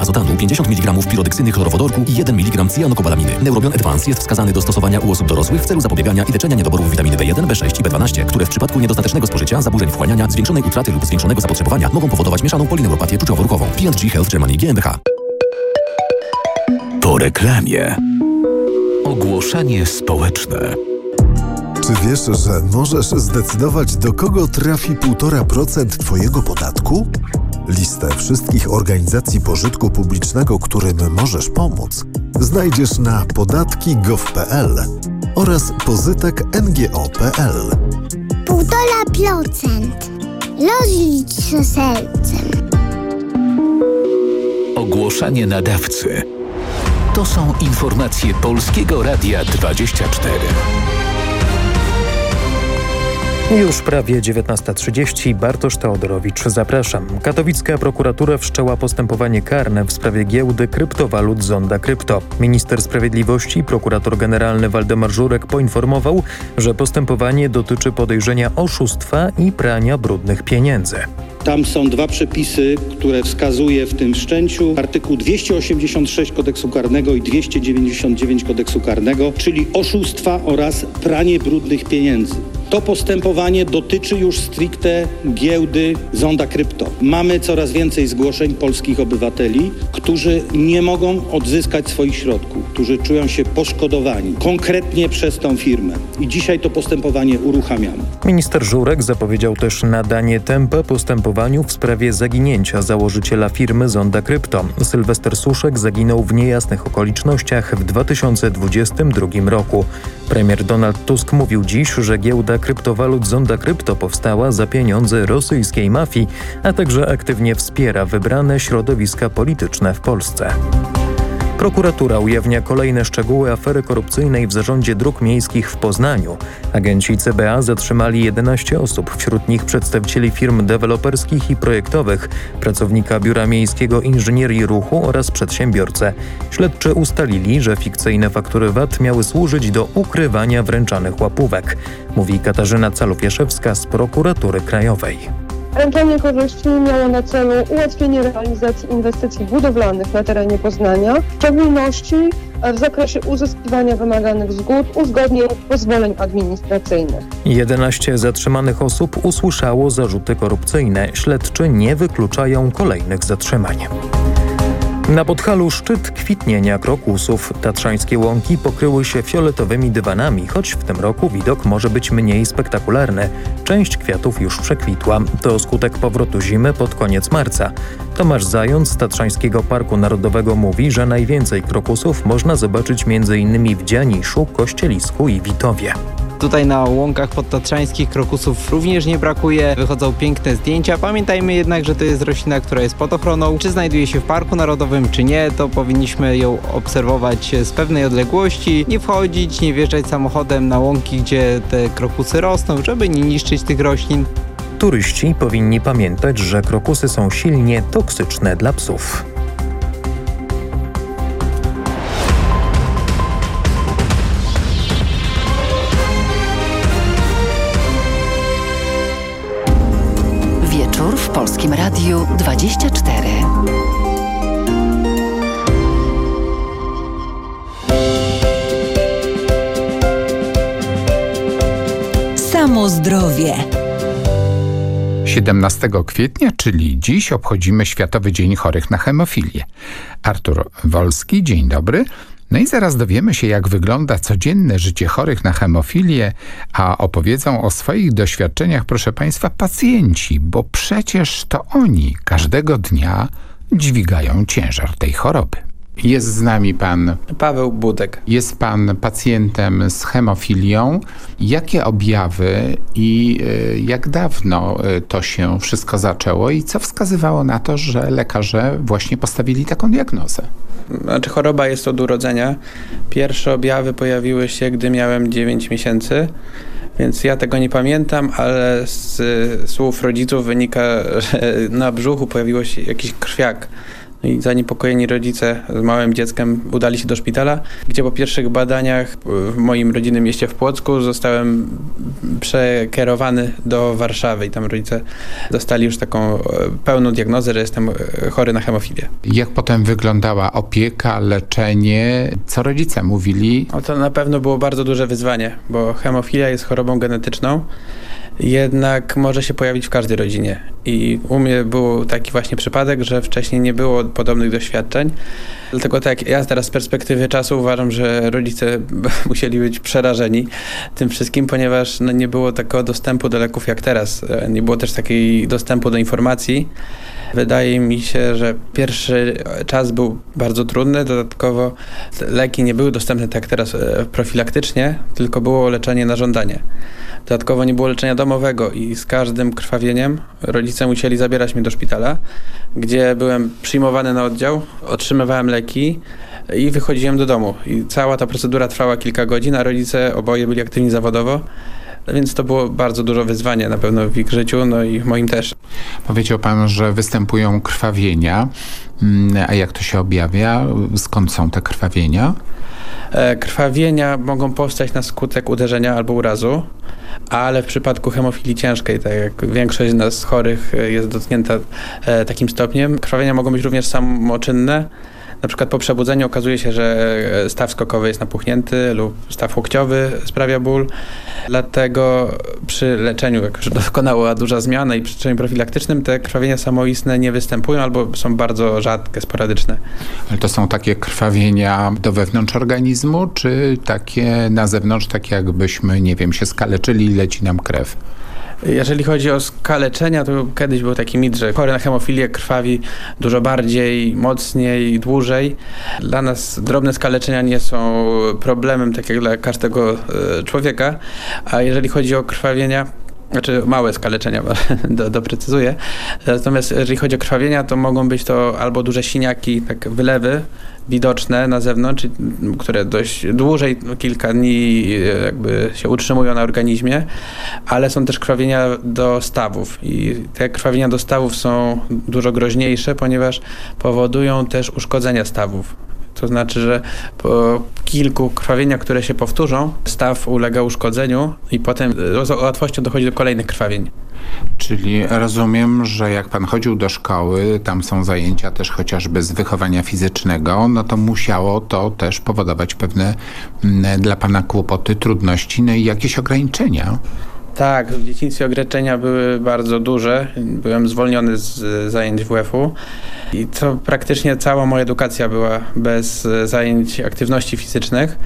azotanu, 50 mg pirodeksyny chlorowodorku i 1 mg cyjanokobalaminy. Neurobion Advance jest wskazany do stosowania u osób dorosłych w celu zapobiegania i leczenia niedoborów witaminy B1, B6 i B12, które w przypadku niedostatecznego spożycia, zaburzeń wchłaniania, zwiększonej utraty lub zwiększonego zapotrzebowania mogą powodować mieszaną polineuropatię czuciowo-ruchową. P&G Health Germany GmbH. Po reklamie. Ogłoszenie społeczne. Czy wiesz, że możesz zdecydować, do kogo trafi 1,5% Twojego podatku? Listę wszystkich organizacji pożytku publicznego, którym możesz pomóc, znajdziesz na podatki.gov.pl oraz pozytek.ngo.pl. 1,5% Rozlicz się sercem. Ogłoszenie nadawcy. To są informacje Polskiego Radia 24. Już prawie 19.30. Bartosz Teodorowicz, zapraszam. Katowicka prokuratura wszczęła postępowanie karne w sprawie giełdy kryptowalut Zonda Krypto. Minister Sprawiedliwości, prokurator generalny Waldemar Żurek poinformował, że postępowanie dotyczy podejrzenia oszustwa i prania brudnych pieniędzy. Tam są dwa przepisy, które wskazuje w tym wszczęciu. Artykuł 286 kodeksu karnego i 299 kodeksu karnego, czyli oszustwa oraz pranie brudnych pieniędzy. To postępowanie dotyczy już stricte giełdy Zonda Krypto. Mamy coraz więcej zgłoszeń polskich obywateli, którzy nie mogą odzyskać swoich środków, którzy czują się poszkodowani konkretnie przez tą firmę. I dzisiaj to postępowanie uruchamiamy. Minister Żurek zapowiedział też nadanie tempa postępowaniu w sprawie zaginięcia założyciela firmy Zonda Krypto. Sylwester Suszek zaginął w niejasnych okolicznościach w 2022 roku. Premier Donald Tusk mówił dziś, że giełda kryptowalut Zonda Krypto powstała za pieniądze rosyjskiej mafii, a także aktywnie wspiera wybrane środowiska polityczne w Polsce. Prokuratura ujawnia kolejne szczegóły afery korupcyjnej w zarządzie dróg miejskich w Poznaniu. Agenci CBA zatrzymali 11 osób, wśród nich przedstawicieli firm deweloperskich i projektowych, pracownika Biura Miejskiego Inżynierii Ruchu oraz przedsiębiorcę. Śledczy ustalili, że fikcyjne faktury VAT miały służyć do ukrywania wręczanych łapówek, mówi Katarzyna Calów-Jaszewska z Prokuratury Krajowej. Wręczanie korzyści miało na celu ułatwienie realizacji inwestycji budowlanych na terenie Poznania, w szczególności w zakresie uzyskiwania wymaganych zgód, uzgodnień, pozwoleń administracyjnych. 11 zatrzymanych osób usłyszało zarzuty korupcyjne. Śledczy nie wykluczają kolejnych zatrzymań. Na Podhalu szczyt kwitnienia krokusów. Tatrzańskie łąki pokryły się fioletowymi dywanami, choć w tym roku widok może być mniej spektakularny. Część kwiatów już przekwitła. To skutek powrotu zimy pod koniec marca. Tomasz Zając z Tatrzańskiego Parku Narodowego mówi, że najwięcej krokusów można zobaczyć m.in. w Dzianiszu, Kościelisku i Witowie. Tutaj na łąkach podtatrzańskich krokusów również nie brakuje, wychodzą piękne zdjęcia. Pamiętajmy jednak, że to jest roślina, która jest pod ochroną. Czy znajduje się w Parku Narodowym, czy nie, to powinniśmy ją obserwować z pewnej odległości, nie wchodzić, nie wjeżdżać samochodem na łąki, gdzie te krokusy rosną, żeby nie niszczyć tych roślin. Turyści powinni pamiętać, że krokusy są silnie toksyczne dla psów. Polskim Radiu 24. Samo zdrowie. 17 kwietnia, czyli dziś, obchodzimy Światowy Dzień Chorych na Hemofilię. Artur Wolski, dzień dobry. No i zaraz dowiemy się, jak wygląda codzienne życie chorych na hemofilię, a opowiedzą o swoich doświadczeniach, proszę Państwa, pacjenci, bo przecież to oni każdego dnia dźwigają ciężar tej choroby. Jest z nami pan Paweł Budek. Jest pan pacjentem z hemofilią. Jakie objawy i y, jak dawno y, to się wszystko zaczęło i co wskazywało na to, że lekarze właśnie postawili taką diagnozę? Znaczy choroba jest od urodzenia. Pierwsze objawy pojawiły się, gdy miałem 9 miesięcy. Więc ja tego nie pamiętam, ale z słów rodziców wynika, że na brzuchu pojawiło się jakiś krwiak. I zaniepokojeni rodzice z małym dzieckiem udali się do szpitala, gdzie po pierwszych badaniach w moim rodzinnym mieście w Płocku zostałem przekierowany do Warszawy i tam rodzice dostali już taką pełną diagnozę, że jestem chory na hemofilię. Jak potem wyglądała opieka, leczenie? Co rodzice mówili? No to na pewno było bardzo duże wyzwanie, bo hemofilia jest chorobą genetyczną jednak może się pojawić w każdej rodzinie. I u mnie był taki właśnie przypadek, że wcześniej nie było podobnych doświadczeń. Dlatego tak, ja teraz z perspektywy czasu uważam, że rodzice musieli być przerażeni tym wszystkim, ponieważ no, nie było takiego dostępu do leków jak teraz. Nie było też takiego dostępu do informacji. Wydaje mi się, że pierwszy czas był bardzo trudny. Dodatkowo leki nie były dostępne tak teraz e, profilaktycznie, tylko było leczenie na żądanie. Dodatkowo nie było leczenia domowego i z każdym krwawieniem rodzice musieli zabierać mnie do szpitala, gdzie byłem przyjmowany na oddział, otrzymywałem leki i wychodziłem do domu. I cała ta procedura trwała kilka godzin, a rodzice oboje byli aktywni zawodowo. Więc to było bardzo dużo wyzwanie na pewno w ich życiu, no i w moim też. Powiedział pan, że występują krwawienia. Mm, a jak to się objawia? Skąd są te krwawienia? E, krwawienia mogą powstać na skutek uderzenia albo urazu, ale w przypadku hemofilii ciężkiej, tak jak większość z nas chorych e, jest dotknięta e, takim stopniem, krwawienia mogą być również samoczynne, na przykład po przebudzeniu okazuje się, że staw skokowy jest napuchnięty lub staw łokciowy sprawia ból. Dlatego przy leczeniu, jak już dokonała duża zmiana i przy leczeniu profilaktycznym te krwawienia samoistne nie występują albo są bardzo rzadkie, sporadyczne. Ale to są takie krwawienia do wewnątrz organizmu, czy takie na zewnątrz, tak jakbyśmy, nie wiem, się skaleczyli i leci nam krew? Jeżeli chodzi o skaleczenia, to kiedyś był taki mit, że chory na hemofilię krwawi dużo bardziej, mocniej, dłużej. Dla nas drobne skaleczenia nie są problemem, tak jak dla każdego e, człowieka, a jeżeli chodzi o krwawienia, znaczy małe skaleczenia, do, doprecyzuję. Natomiast jeżeli chodzi o krwawienia, to mogą być to albo duże siniaki, tak wylewy widoczne na zewnątrz, które dość dłużej, no, kilka dni e, jakby się utrzymują na organizmie, ale są też krwawienia do stawów i te krwawienia do stawów są dużo groźniejsze, ponieważ powodują też uszkodzenia stawów. To znaczy, że po kilku krwawieniach, które się powtórzą, staw ulega uszkodzeniu i potem z łatwością dochodzi do kolejnych krwawień. Czyli rozumiem, że jak pan chodził do szkoły, tam są zajęcia też chociażby z wychowania fizycznego, no to musiało to też powodować pewne mm, dla pana kłopoty, trudności, no i jakieś ograniczenia. Tak, w dzieciństwie ograniczenia były bardzo duże. Byłem zwolniony z zajęć WF-u i to praktycznie cała moja edukacja była bez zajęć aktywności fizycznych.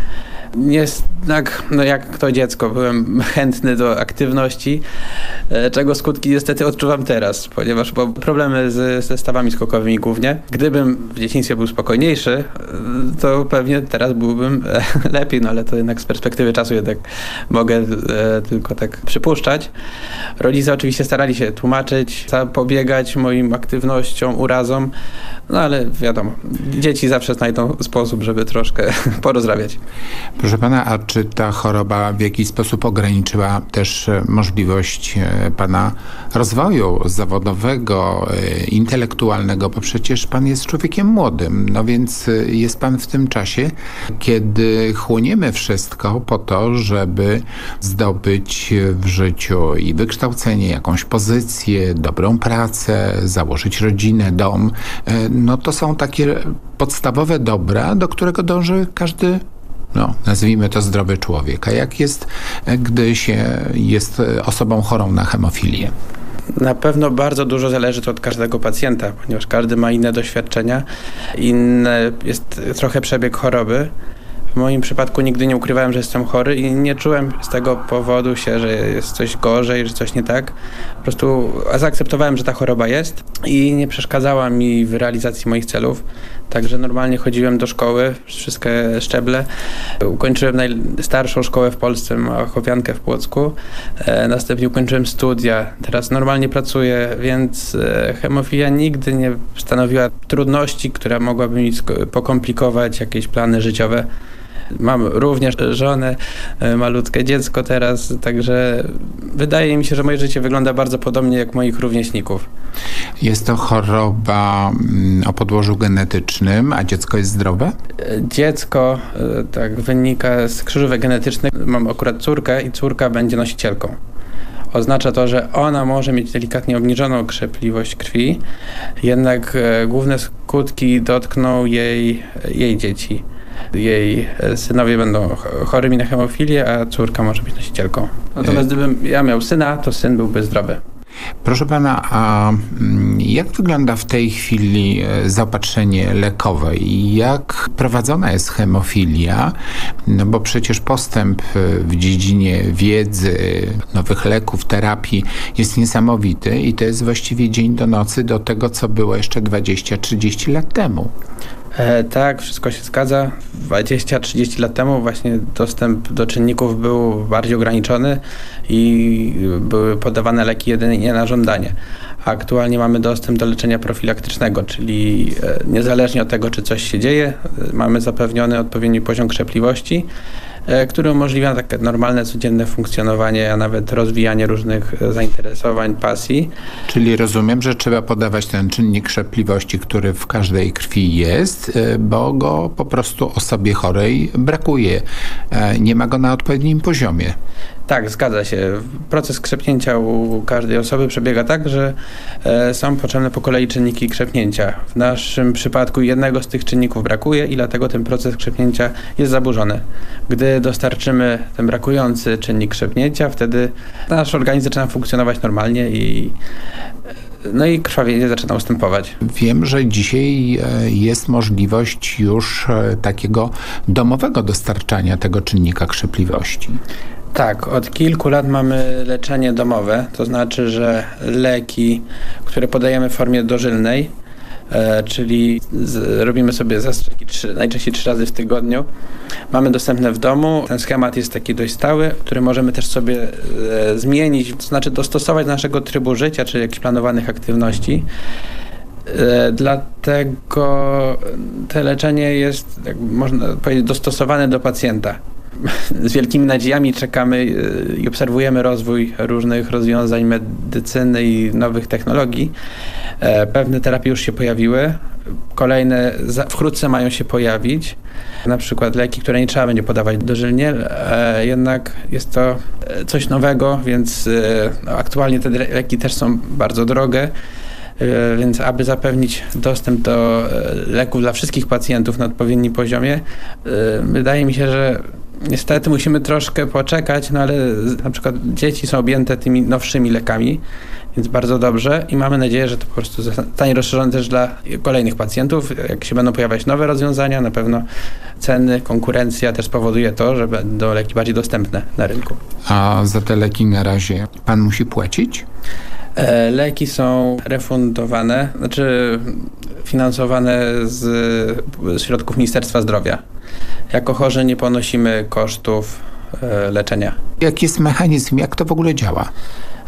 Jednak, no jak to dziecko, byłem chętny do aktywności, e, czego skutki niestety odczuwam teraz, ponieważ mam problemy z, ze stawami skokowymi głównie. Gdybym w dzieciństwie był spokojniejszy, e, to pewnie teraz byłbym e, lepiej, no ale to jednak z perspektywy czasu jednak mogę tylko tak przypuszczać. Rodzice oczywiście starali się tłumaczyć, zapobiegać moim aktywnościom, urazom, no ale wiadomo, dzieci zawsze znajdą sposób, żeby troszkę porozrabiać. Proszę pana, a czy ta choroba w jakiś sposób ograniczyła też e, możliwość e, pana rozwoju zawodowego, e, intelektualnego, bo przecież pan jest człowiekiem młodym, no więc jest pan w tym czasie, kiedy chłoniemy wszystko po to, żeby zdobyć w życiu i wykształcenie, jakąś pozycję, dobrą pracę, założyć rodzinę, dom. No to są takie podstawowe dobra, do którego dąży każdy no, nazwijmy to zdrowy człowiek. A jak jest, gdy się jest osobą chorą na hemofilię? Na pewno bardzo dużo zależy to od każdego pacjenta, ponieważ każdy ma inne doświadczenia, inny jest trochę przebieg choroby. W moim przypadku nigdy nie ukrywałem, że jestem chory i nie czułem z tego powodu się, że jest coś gorzej, że coś nie tak. Po prostu zaakceptowałem, że ta choroba jest i nie przeszkadzała mi w realizacji moich celów. Także normalnie chodziłem do szkoły, wszystkie szczeble. Ukończyłem najstarszą szkołę w Polsce, Machowiankę w Płocku. E, następnie ukończyłem studia. Teraz normalnie pracuję, więc e, hemofilia nigdy nie stanowiła trudności, która mogłaby mi pokomplikować jakieś plany życiowe. Mam również żonę, e, malutkie dziecko teraz, także wydaje mi się, że moje życie wygląda bardzo podobnie jak moich rówieśników. Jest to choroba mm, o podłożu genetycznym, a dziecko jest zdrowe? E, dziecko, e, tak wynika z krzyżówek genetycznych. Mam akurat córkę i córka będzie nosicielką oznacza to, że ona może mieć delikatnie obniżoną krzepliwość krwi, jednak główne skutki dotkną jej, jej dzieci. Jej synowie będą chorymi na hemofilię, a córka może być nosicielką. Natomiast gdybym ja miał syna, to syn byłby zdrowy. Proszę pana, a mm, jak wygląda w tej chwili e, zaopatrzenie lekowe i jak prowadzona jest hemofilia? No bo przecież postęp e, w dziedzinie wiedzy, nowych leków, terapii jest niesamowity i to jest właściwie dzień do nocy do tego, co było jeszcze 20-30 lat temu. E, tak, wszystko się zgadza. 20-30 lat temu właśnie dostęp do czynników był bardziej ograniczony i były podawane leki jedynie na żądanie. Aktualnie mamy dostęp do leczenia profilaktycznego, czyli e, niezależnie od tego, czy coś się dzieje, e, mamy zapewniony odpowiedni poziom krzepliwości który umożliwia takie normalne, codzienne funkcjonowanie, a nawet rozwijanie różnych zainteresowań, pasji. Czyli rozumiem, że trzeba podawać ten czynnik krzepliwości, który w każdej krwi jest, e, bo go po prostu osobie chorej brakuje. E, nie ma go na odpowiednim poziomie. Tak, zgadza się. Proces krzepnięcia u każdej osoby przebiega tak, że e, są potrzebne po kolei czynniki krzepnięcia. W naszym przypadku jednego z tych czynników brakuje i dlatego ten proces krzepnięcia jest zaburzony. Gdy dostarczymy ten brakujący czynnik krzepnięcia, wtedy nasz organizm zaczyna funkcjonować normalnie i no i krwawienie zaczyna ustępować. Wiem, że dzisiaj e, jest możliwość już e, takiego domowego dostarczania tego czynnika krzepliwości. Tak, od kilku lat mamy leczenie domowe, to znaczy, że leki, które podajemy w formie dożylnej, e, czyli z, robimy sobie zastrzyki trzy, najczęściej trzy razy w tygodniu. Mamy dostępne w domu. Ten schemat jest taki dość stały, który możemy też sobie e, zmienić, to znaczy dostosować do naszego trybu życia, czy jakichś planowanych aktywności. E, dlatego to leczenie jest, jak można powiedzieć, dostosowane do pacjenta z wielkimi nadziejami czekamy y, i obserwujemy rozwój różnych rozwiązań medycyny i nowych technologii. E, pewne terapie już się pojawiły, kolejne wkrótce mają się pojawić. Na przykład leki, które nie trzeba będzie podawać dożylnie, e, jednak jest to e, coś nowego, więc no, aktualnie te leki też są bardzo drogie. Więc aby zapewnić dostęp do leków dla wszystkich pacjentów na odpowiednim poziomie, wydaje mi się, że niestety musimy troszkę poczekać, no ale na przykład dzieci są objęte tymi nowszymi lekami, więc bardzo dobrze i mamy nadzieję, że to po prostu zostanie rozszerzone też dla kolejnych pacjentów. Jak się będą pojawiać nowe rozwiązania, na pewno ceny, konkurencja też spowoduje to, że będą leki bardziej dostępne na rynku. A za te leki na razie pan musi płacić? E, leki są refundowane, znaczy finansowane z, z środków Ministerstwa Zdrowia. Jako chorzy nie ponosimy kosztów e, leczenia. Jaki jest mechanizm? Jak to w ogóle działa?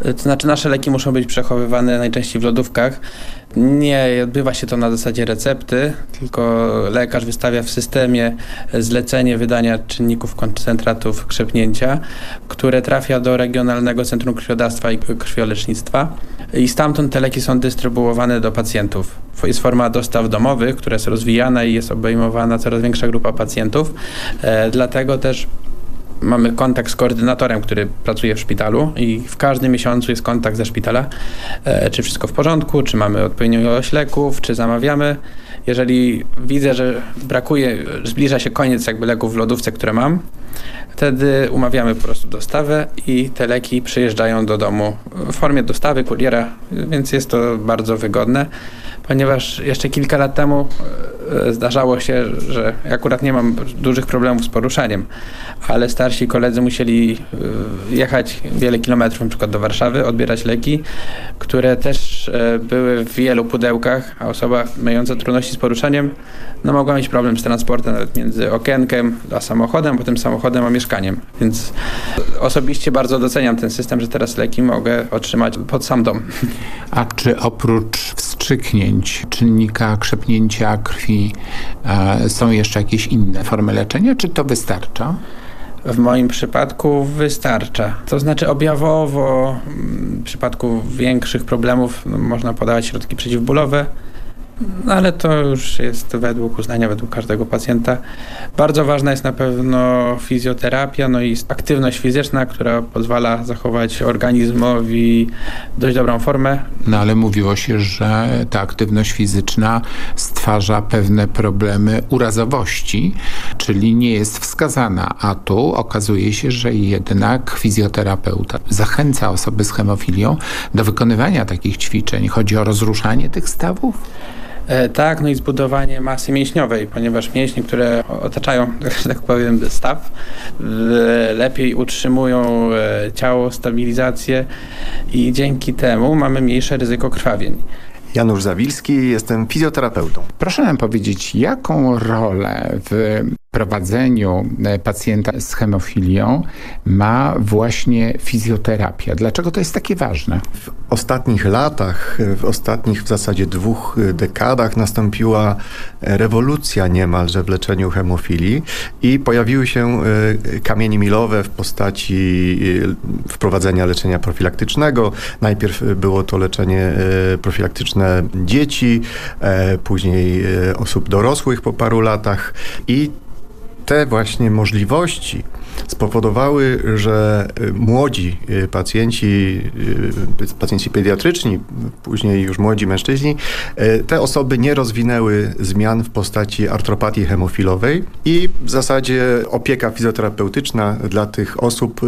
To znaczy nasze leki muszą być przechowywane najczęściej w lodówkach. Nie odbywa się to na zasadzie recepty, tylko lekarz wystawia w systemie zlecenie wydania czynników koncentratów krzepnięcia, które trafia do Regionalnego Centrum Krwiodawstwa i Krwiolecznictwa i stamtąd te leki są dystrybuowane do pacjentów. Jest forma dostaw domowych, która jest rozwijana i jest obejmowana coraz większa grupa pacjentów. E, dlatego też mamy kontakt z koordynatorem, który pracuje w szpitalu i w każdym miesiącu jest kontakt ze szpitala, e, czy wszystko w porządku, czy mamy odpowiednią ilość leków, czy zamawiamy. Jeżeli widzę, że brakuje, zbliża się koniec jakby leków w lodówce, które mam, wtedy umawiamy po prostu dostawę i te leki przyjeżdżają do domu w formie dostawy kuriera, więc jest to bardzo wygodne ponieważ jeszcze kilka lat temu e, zdarzało się, że akurat nie mam dużych problemów z poruszaniem, ale starsi koledzy musieli e, jechać wiele kilometrów, na przykład do Warszawy, odbierać leki, które też e, były w wielu pudełkach, a osoba mająca trudności z poruszaniem no mogła mieć problem z transportem nawet między okienkiem a samochodem, potem samochodem a mieszkaniem. Więc osobiście bardzo doceniam ten system, że teraz leki mogę otrzymać pod sam dom. A czy oprócz wstrzyknięć, czynnika krzepnięcia krwi są jeszcze jakieś inne formy leczenia, czy to wystarcza? W moim przypadku wystarcza. To znaczy objawowo w przypadku większych problemów no, można podawać środki przeciwbólowe, No ale to już jest według uznania, według każdego pacjenta. Bardzo ważna jest na pewno fizjoterapia, no i aktywność fizyczna, która pozwala zachować organizmowi dość dobrą formę. No ale mówiło się, że ta aktywność fizyczna stwarza pewne problemy urazowości, czyli nie jest wskazana, a tu okazuje się, że jednak fizjoterapeuta zachęca osoby z hemofilią do wykonywania takich ćwiczeń. Chodzi o rozruszanie tych stawów? E, tak, no i zbudowanie masy mięśniowej, ponieważ mięśnie, które otaczają, że tak powiem, staw, lepiej utrzymują e, ciało, stabilizację i dzięki temu mamy mniejsze ryzyko krwawień. Janusz Zawilski, jestem fizjoterapeutą. Proszę nam powiedzieć, jaką rolę w prowadzeniu e, pacjenta z hemofilią ma właśnie fizjoterapia. Dlaczego to jest takie ważne? W ostatnich latach, w ostatnich w zasadzie dwóch dekadach nastąpiła rewolucja niemalże w leczeniu hemofilii i pojawiły się e, kamienie milowe w postaci e, wprowadzenia leczenia profilaktycznego. Najpierw było to leczenie profilaktyczne dzieci, później osób dorosłych po paru latach i te właśnie możliwości spowodowały, że y, młodzi y, pacjenci, y, pacjenci pediatryczni, później już młodzi mężczyźni, te osoby nie rozwinęły zmian w postaci artropatii hemofilowej i w zasadzie opieka fizjoterapeutyczna dla tych osób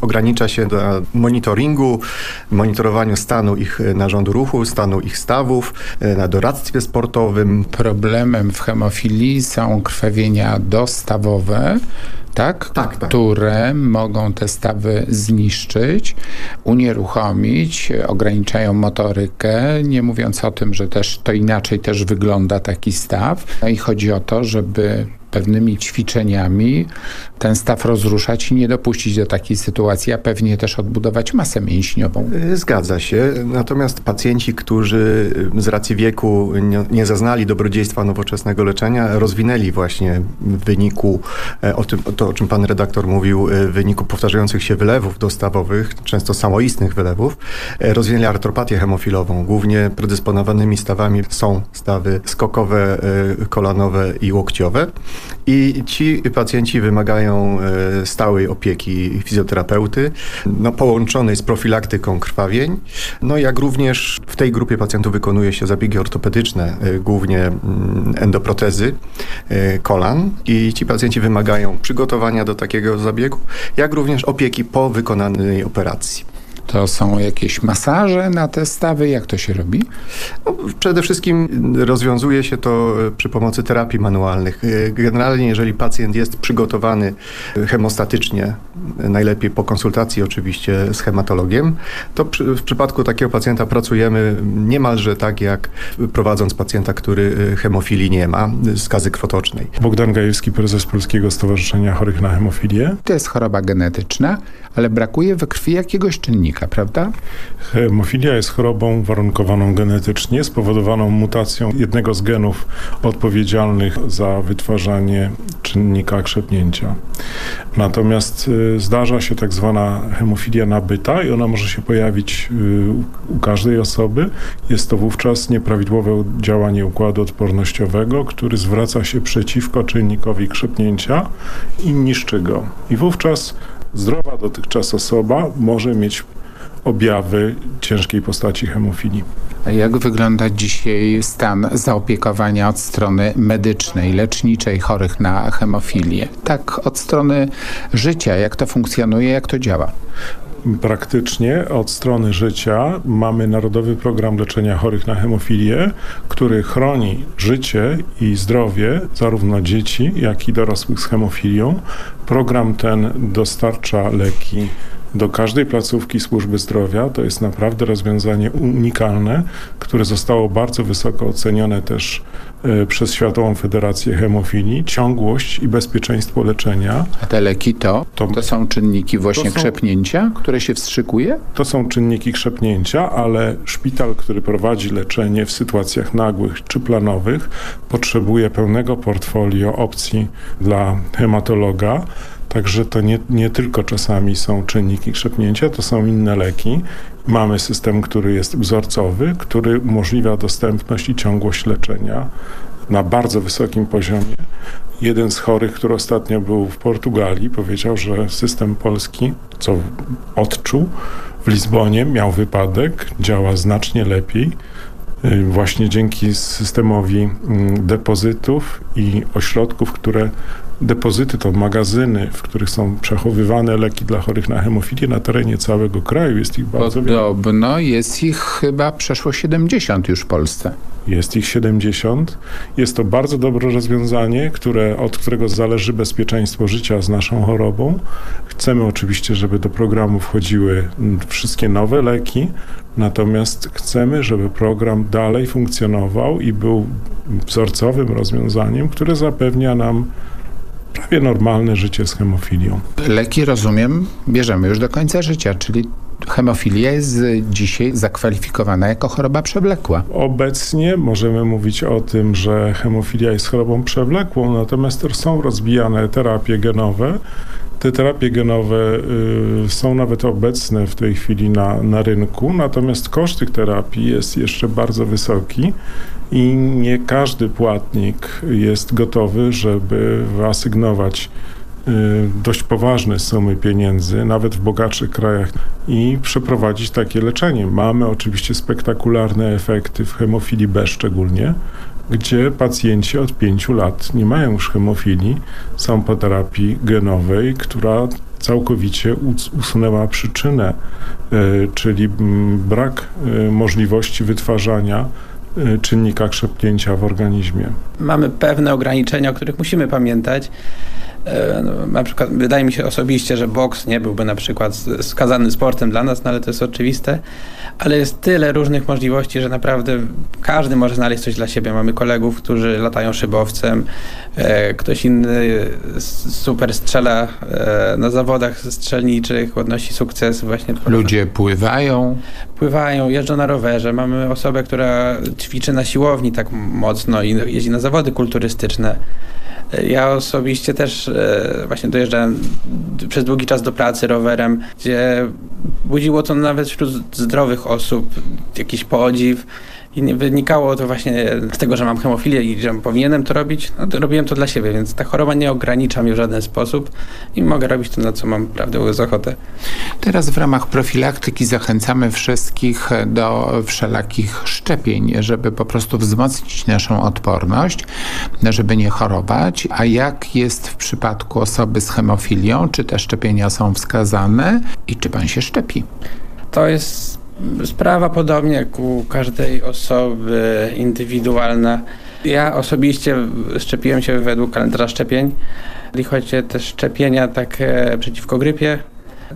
ogranicza się do monitoringu, monitorowaniu stanu ich narządu ruchu, stanu ich stawów, na doradztwie sportowym. Problemem w hemofilii są krwawienia dostawowe, tak? Tak, tak. Które mogą te stawy zniszczyć, unieruchomić, ograniczają motorykę, nie mówiąc o tym, że też to inaczej też wygląda taki staw. No i chodzi o to, żeby pewnymi ćwiczeniami ten staw rozruszać i nie dopuścić do takiej sytuacji, a pewnie też odbudować masę mięśniową. Zgadza się. Natomiast pacjenci, którzy z racji wieku nie, nie zaznali dobrodziejstwa nowoczesnego leczenia, rozwinęli właśnie w wyniku, e, o tym, to o czym pan redaktor mówił, e, w wyniku powtarzających się wylewów dostawowych, często samoistnych wylewów, e, rozwinęli artropatię hemofilową. Głównie predysponowanymi stawami są stawy skokowe, kolanowe i łokciowe. I ci pacjenci wymagają e, stałej opieki fizjoterapeuty, no, połączonej z profilaktyką krwawień. No jak również w tej grupie pacjentów wykonuje się zabiegi ortopedyczne, e, głównie mm, endoprotezy e, kolan i ci pacjenci wymagają przygotowania do takiego zabiegu, jak również opieki po wykonanej operacji. To są jakieś masaże na te stawy? Jak to się robi? No, przede wszystkim rozwiązuje się to e, przy pomocy terapii manualnych. E, generalnie, jeżeli pacjent jest przygotowany hemostatycznie, najlepiej po konsultacji oczywiście z hematologiem, to przy, w przypadku takiego pacjenta pracujemy niemalże tak, jak prowadząc pacjenta, który e, hemofilii nie ma, skazy krwotocznej. Bogdan Gajewski, prezes Polskiego Stowarzyszenia Chorych na Hemofilię. To jest choroba genetyczna, ale brakuje we krwi jakiegoś czynnika, prawda? Hemofilia jest chorobą warunkowaną genetycznie, spowodowaną mutacją jednego z genów odpowiedzialnych za wytwarzanie czynnika krzepnięcia. Natomiast y, zdarza się tak zwana hemofilia nabyta i ona może się pojawić y, u każdej osoby. Jest to wówczas nieprawidłowe działanie układu odpornościowego, który zwraca się przeciwko czynnikowi krzepnięcia i niszczy go. I wówczas zdrowa dotychczas osoba może mieć objawy ciężkiej postaci hemofilii. A jak wygląda dzisiaj stan zaopiekowania od strony medycznej, leczniczej chorych na hemofilię? Tak od strony życia, jak to funkcjonuje, jak to działa? praktycznie od strony życia mamy Narodowy Program Leczenia Chorych na Hemofilię, który chroni życie i zdrowie zarówno dzieci, jak i dorosłych z hemofilią. Program ten dostarcza leki do każdej placówki służby zdrowia. To jest naprawdę rozwiązanie unikalne, które zostało bardzo wysoko ocenione też e, przez Światową Federację Hemofilii. Ciągłość i bezpieczeństwo leczenia. A te leki to? To, to są czynniki właśnie są, krzepnięcia, które się wstrzykuje? To są czynniki krzepnięcia, ale szpital, który prowadzi leczenie w sytuacjach nagłych czy planowych, potrzebuje pełnego portfolio opcji dla hematologa Także to nie, nie tylko czasami są czynniki krzepnięcia, to są inne leki. Mamy system, który jest wzorcowy, który umożliwia dostępność i ciągłość leczenia na bardzo wysokim poziomie. Jeden z chorych, który ostatnio był w Portugalii, powiedział, że system polski, co odczuł w Lizbonie, miał wypadek, działa znacznie lepiej. Y, właśnie dzięki systemowi mm, depozytów i ośrodków, które depozyty to magazyny, w których są przechowywane leki dla chorych na hemofilię na terenie całego kraju. Jest ich bardzo wiele. Podobno jest ich chyba przeszło 70 już w Polsce. Jest ich 70. Jest to bardzo dobre rozwiązanie, które, od którego zależy bezpieczeństwo życia z naszą chorobą. Chcemy oczywiście, żeby do programu wchodziły wszystkie nowe leki, natomiast chcemy, żeby program dalej funkcjonował i był wzorcowym rozwiązaniem, które zapewnia nam prawie normalne życie z hemofilią. Leki, rozumiem, bierzemy już do końca życia, czyli hemofilia jest dzisiaj zakwalifikowana jako choroba przewlekła. Obecnie możemy mówić o tym, że hemofilia jest chorobą przewlekłą, natomiast są rozwijane terapie genowe. Te terapie genowe y, są nawet obecne w tej chwili na, na rynku, natomiast koszt tych terapii jest jeszcze bardzo wysoki i nie każdy płatnik jest gotowy, żeby wyasygnować y, dość poważne sumy pieniędzy, nawet w bogatszych krajach i przeprowadzić takie leczenie. Mamy oczywiście spektakularne efekty w hemofilii B szczególnie, gdzie pacjenci od pięciu lat nie mają już hemofilii, są po terapii genowej, która całkowicie usunęła przyczynę, y, czyli brak y, możliwości wytwarzania Y, czynnika krzepnięcia w organizmie. Mamy pewne ograniczenia, o których musimy pamiętać. E, na przykład wydaje mi się osobiście, że boks nie byłby na przykład skazany sportem dla nas, no ale to jest oczywiste. Ale jest tyle różnych możliwości, że naprawdę każdy może znaleźć coś dla siebie. Mamy kolegów, którzy latają szybowcem, e, ktoś inny super strzela e, na zawodach strzelniczych, odnosi sukces właśnie. Ludzie pływają. Pływają, jeżdżą na rowerze. Mamy osobę, która ćwiczy na siłowni tak mocno i jeździ na zawody kulturystyczne. Ja osobiście też e, właśnie dojeżdżałem przez długi czas do pracy rowerem, gdzie budziło to nawet wśród zdrowych osób jakiś podziw. I nie wynikało to właśnie z tego, że mam hemofilię i że powinienem to robić. No to robiłem to dla siebie, więc ta choroba nie ogranicza mnie w żaden sposób i mogę robić to, na co mam prawdę ochotę. Teraz w ramach profilaktyki zachęcamy wszystkich do wszelakich szczepień, żeby po prostu wzmocnić naszą odporność, żeby nie chorować. A jak jest w przypadku osoby z hemofilią? Czy te szczepienia są wskazane i czy pan się szczepi? To jest Sprawa podobnie jak u każdej osoby indywidualna. Ja osobiście szczepiłem się według kalendarza szczepień. Jeśli chodzi te szczepienia takie przeciwko grypie,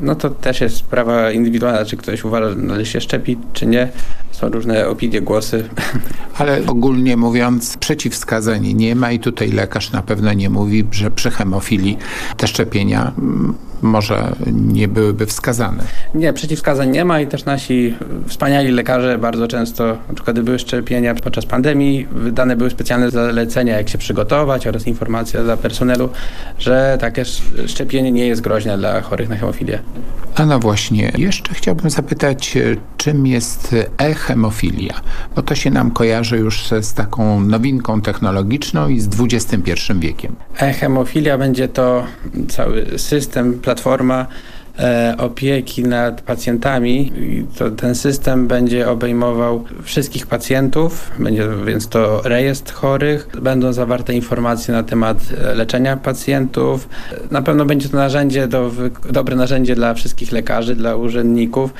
no to też jest sprawa indywidualna, czy ktoś uważa, że należy się szczepić, czy nie. Są różne opinie, głosy. Ale ogólnie mówiąc, przeciwwskazań nie ma i tutaj lekarz na pewno nie mówi, że przy hemofilii te szczepienia może nie byłyby wskazane. Nie, przeciwwskazań nie ma i też nasi wspaniali lekarze bardzo często, na przykład gdy były szczepienia podczas pandemii, wydane były specjalne zalecenia, jak się przygotować oraz informacja dla personelu, że takie szczepienie nie jest groźne dla chorych na hemofilię. A no właśnie, jeszcze chciałbym zapytać, czym jest e-hemofilia? Bo to się nam kojarzy już z taką nowinką technologiczną i z XXI wiekiem. E-hemofilia będzie to cały system, platforma opieki nad pacjentami. To, ten system będzie obejmował wszystkich pacjentów, będzie więc to rejestr chorych, będą zawarte informacje na temat e, leczenia pacjentów. Na pewno będzie to narzędzie, do, dobre narzędzie dla wszystkich lekarzy, dla urzędników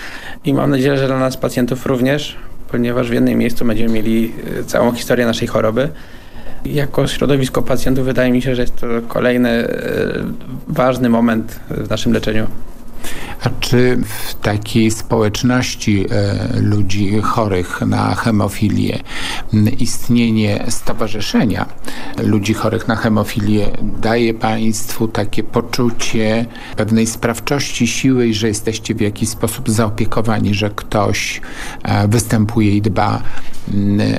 i mam nadzieję, że dla nas pacjentów również, ponieważ w jednym miejscu będziemy mieli e, całą historię naszej choroby. Jako środowisko pacjentów wydaje mi się, że jest to kolejny e, ważny moment w naszym leczeniu. A czy w takiej społeczności e, ludzi chorych na hemofilię istnienie stowarzyszenia ludzi chorych na hemofilię daje Państwu takie poczucie pewnej sprawczości siły i że jesteście w jakiś sposób zaopiekowani, że ktoś e, występuje i dba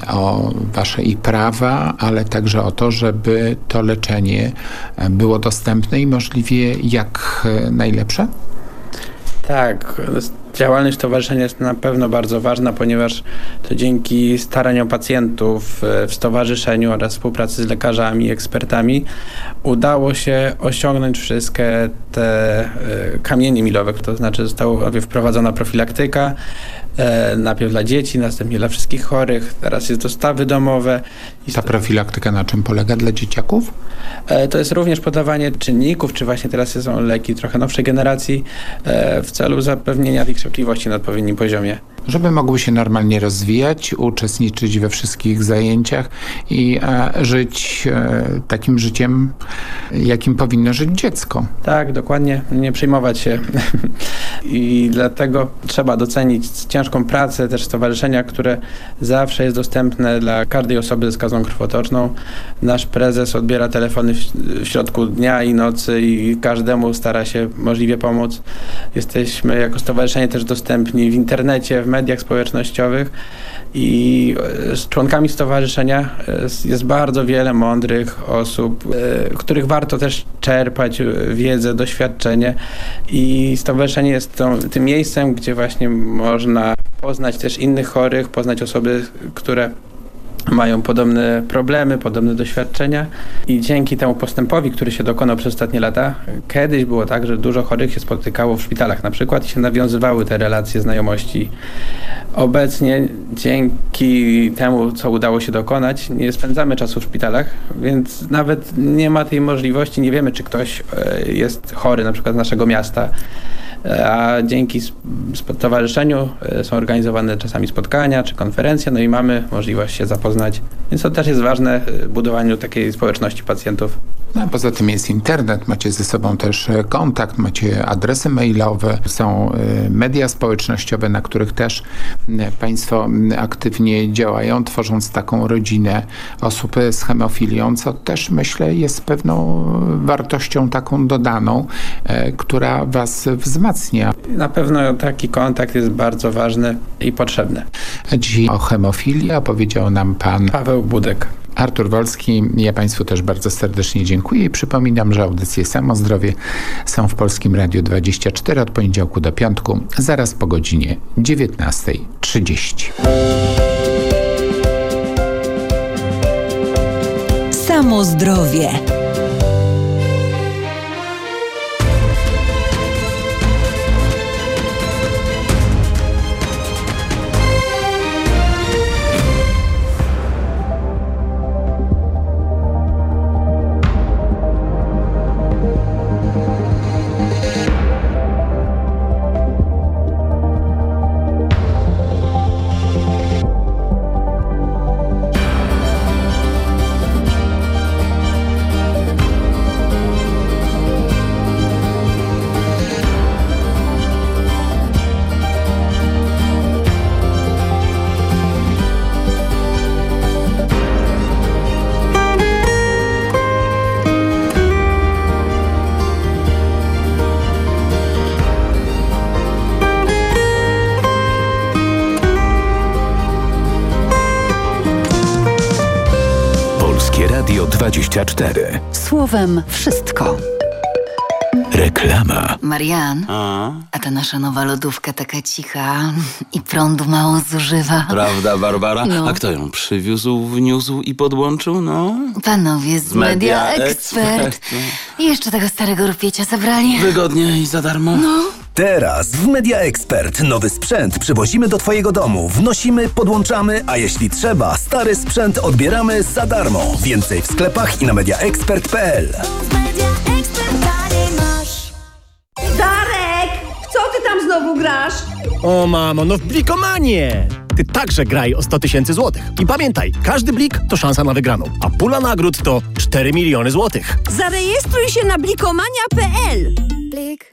o wasze i prawa, ale także o to, żeby to leczenie było dostępne i możliwie jak najlepsze? Tak, działalność stowarzyszenia jest na pewno bardzo ważna, ponieważ to dzięki staraniom pacjentów e, w stowarzyszeniu oraz współpracy z lekarzami, ekspertami udało się osiągnąć wszystkie te e, kamienie milowe, to znaczy została wprowadzona profilaktyka, e, najpierw dla dzieci, następnie dla wszystkich chorych, teraz jest dostawy domowe. Ta profilaktyka na czym polega dla dzieciaków? To jest również podawanie czynników, czy właśnie teraz są leki trochę nowszej generacji w celu zapewnienia tych cierpliwości na odpowiednim poziomie. Żeby mogły się normalnie rozwijać, uczestniczyć we wszystkich zajęciach i e, żyć e, takim życiem, jakim powinno żyć dziecko. Tak, dokładnie. Nie przejmować się. I dlatego trzeba docenić ciężką pracę też stowarzyszenia, które zawsze jest dostępne dla każdej osoby z skazą krwotoczną. Nasz prezes odbiera telefony w, środku dnia i nocy i każdemu stara się możliwie pomóc. Jesteśmy jako stowarzyszenie też dostępni w internecie, w mediach społecznościowych i e, z członkami stowarzyszenia e, jest bardzo wiele mądrych osób, e, których warto też czerpać wiedzę, doświadczenie. I stowarzyszenie jest tym miejscem, gdzie właśnie można poznać też innych chorych, poznać osoby, które mają podobne problemy, podobne doświadczenia. I dzięki temu postępowi, który się dokonał przez ostatnie lata, kiedyś było tak, że dużo chorych się spotykało w szpitalach na przykład i się nawiązywały te relacje znajomości. Obecnie dzięki temu, co udało się dokonać, nie spędzamy czasu w szpitalach, więc nawet nie ma tej możliwości, nie wiemy, czy ktoś e, jest chory na przykład z naszego miasta a dzięki stowarzyszeniu e, są organizowane czasami spotkania czy konferencje, no i mamy możliwość się zapoznać. Więc to też jest ważne w budowaniu takiej społeczności pacjentów. No, poza tym jest internet, macie ze sobą też e, kontakt, macie adresy mailowe, są e, media społecznościowe, na których też Państwo aktywnie działają, tworząc taką rodzinę osób z hemofilią, co też myślę jest pewną wartością taką dodaną, która Was wzmacnia wzmacnia. Na pewno taki kontakt jest bardzo ważny i potrzebny. Dziś o hemofilii opowiedział nam pan Paweł Budek. Artur Wolski, ja Państwu też bardzo serdecznie dziękuję i przypominam, że audycje Samozdrowie są w Polskim Radiu 24 od poniedziałku do piątku, zaraz po godzinie 19.30. Samozdrowie. Słowem wszystko. Reklama. Marian, a? a ta nasza nowa lodówka taka cicha i prądu mało zużywa. Prawda, Barbara? No. A kto ją przywiózł, wniósł i podłączył? No? Panowie z, z Media, Media Expert. Expert. I jeszcze tego starego rupiecia zabrali. Wygodnie i za darmo. No. Teraz w Media Expert nowy sprzęt przywozimy do Twojego domu, wnosimy, podłączamy, a jeśli trzeba, stary sprzęt odbieramy za darmo. Więcej w sklepach i na mediaexpert.pl. Darek! Co ty tam znowu grasz? O mamo, no w Blikomanie! Ty także graj o 100 tysięcy złotych. I pamiętaj, każdy blik to szansa na wygraną, a pula nagród to 4 miliony złotych. Zarejestruj się na blikomania.pl. Blik.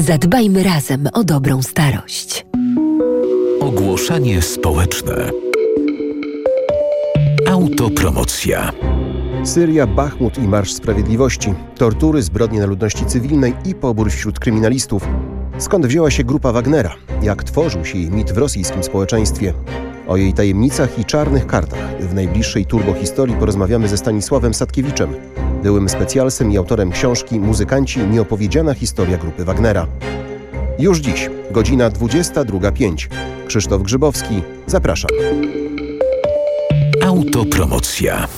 Zadbajmy razem o dobrą starość. Ogłoszenie społeczne. Autopromocja. Syria, Bachmut i Marsz Sprawiedliwości, tortury, zbrodnie na ludności cywilnej i pobór wśród kryminalistów. Skąd wzięła się grupa Wagnera? Jak tworzył się jej mit w rosyjskim społeczeństwie? O jej tajemnicach i czarnych kartach w najbliższej turbohistorii porozmawiamy ze Stanisławem Sadkiewiczem, byłym specjalsem i autorem książki Muzykanci nieopowiedziana historia grupy Wagnera. Już dziś, godzina 22.05. Krzysztof Grzybowski, zapraszam. Autopromocja.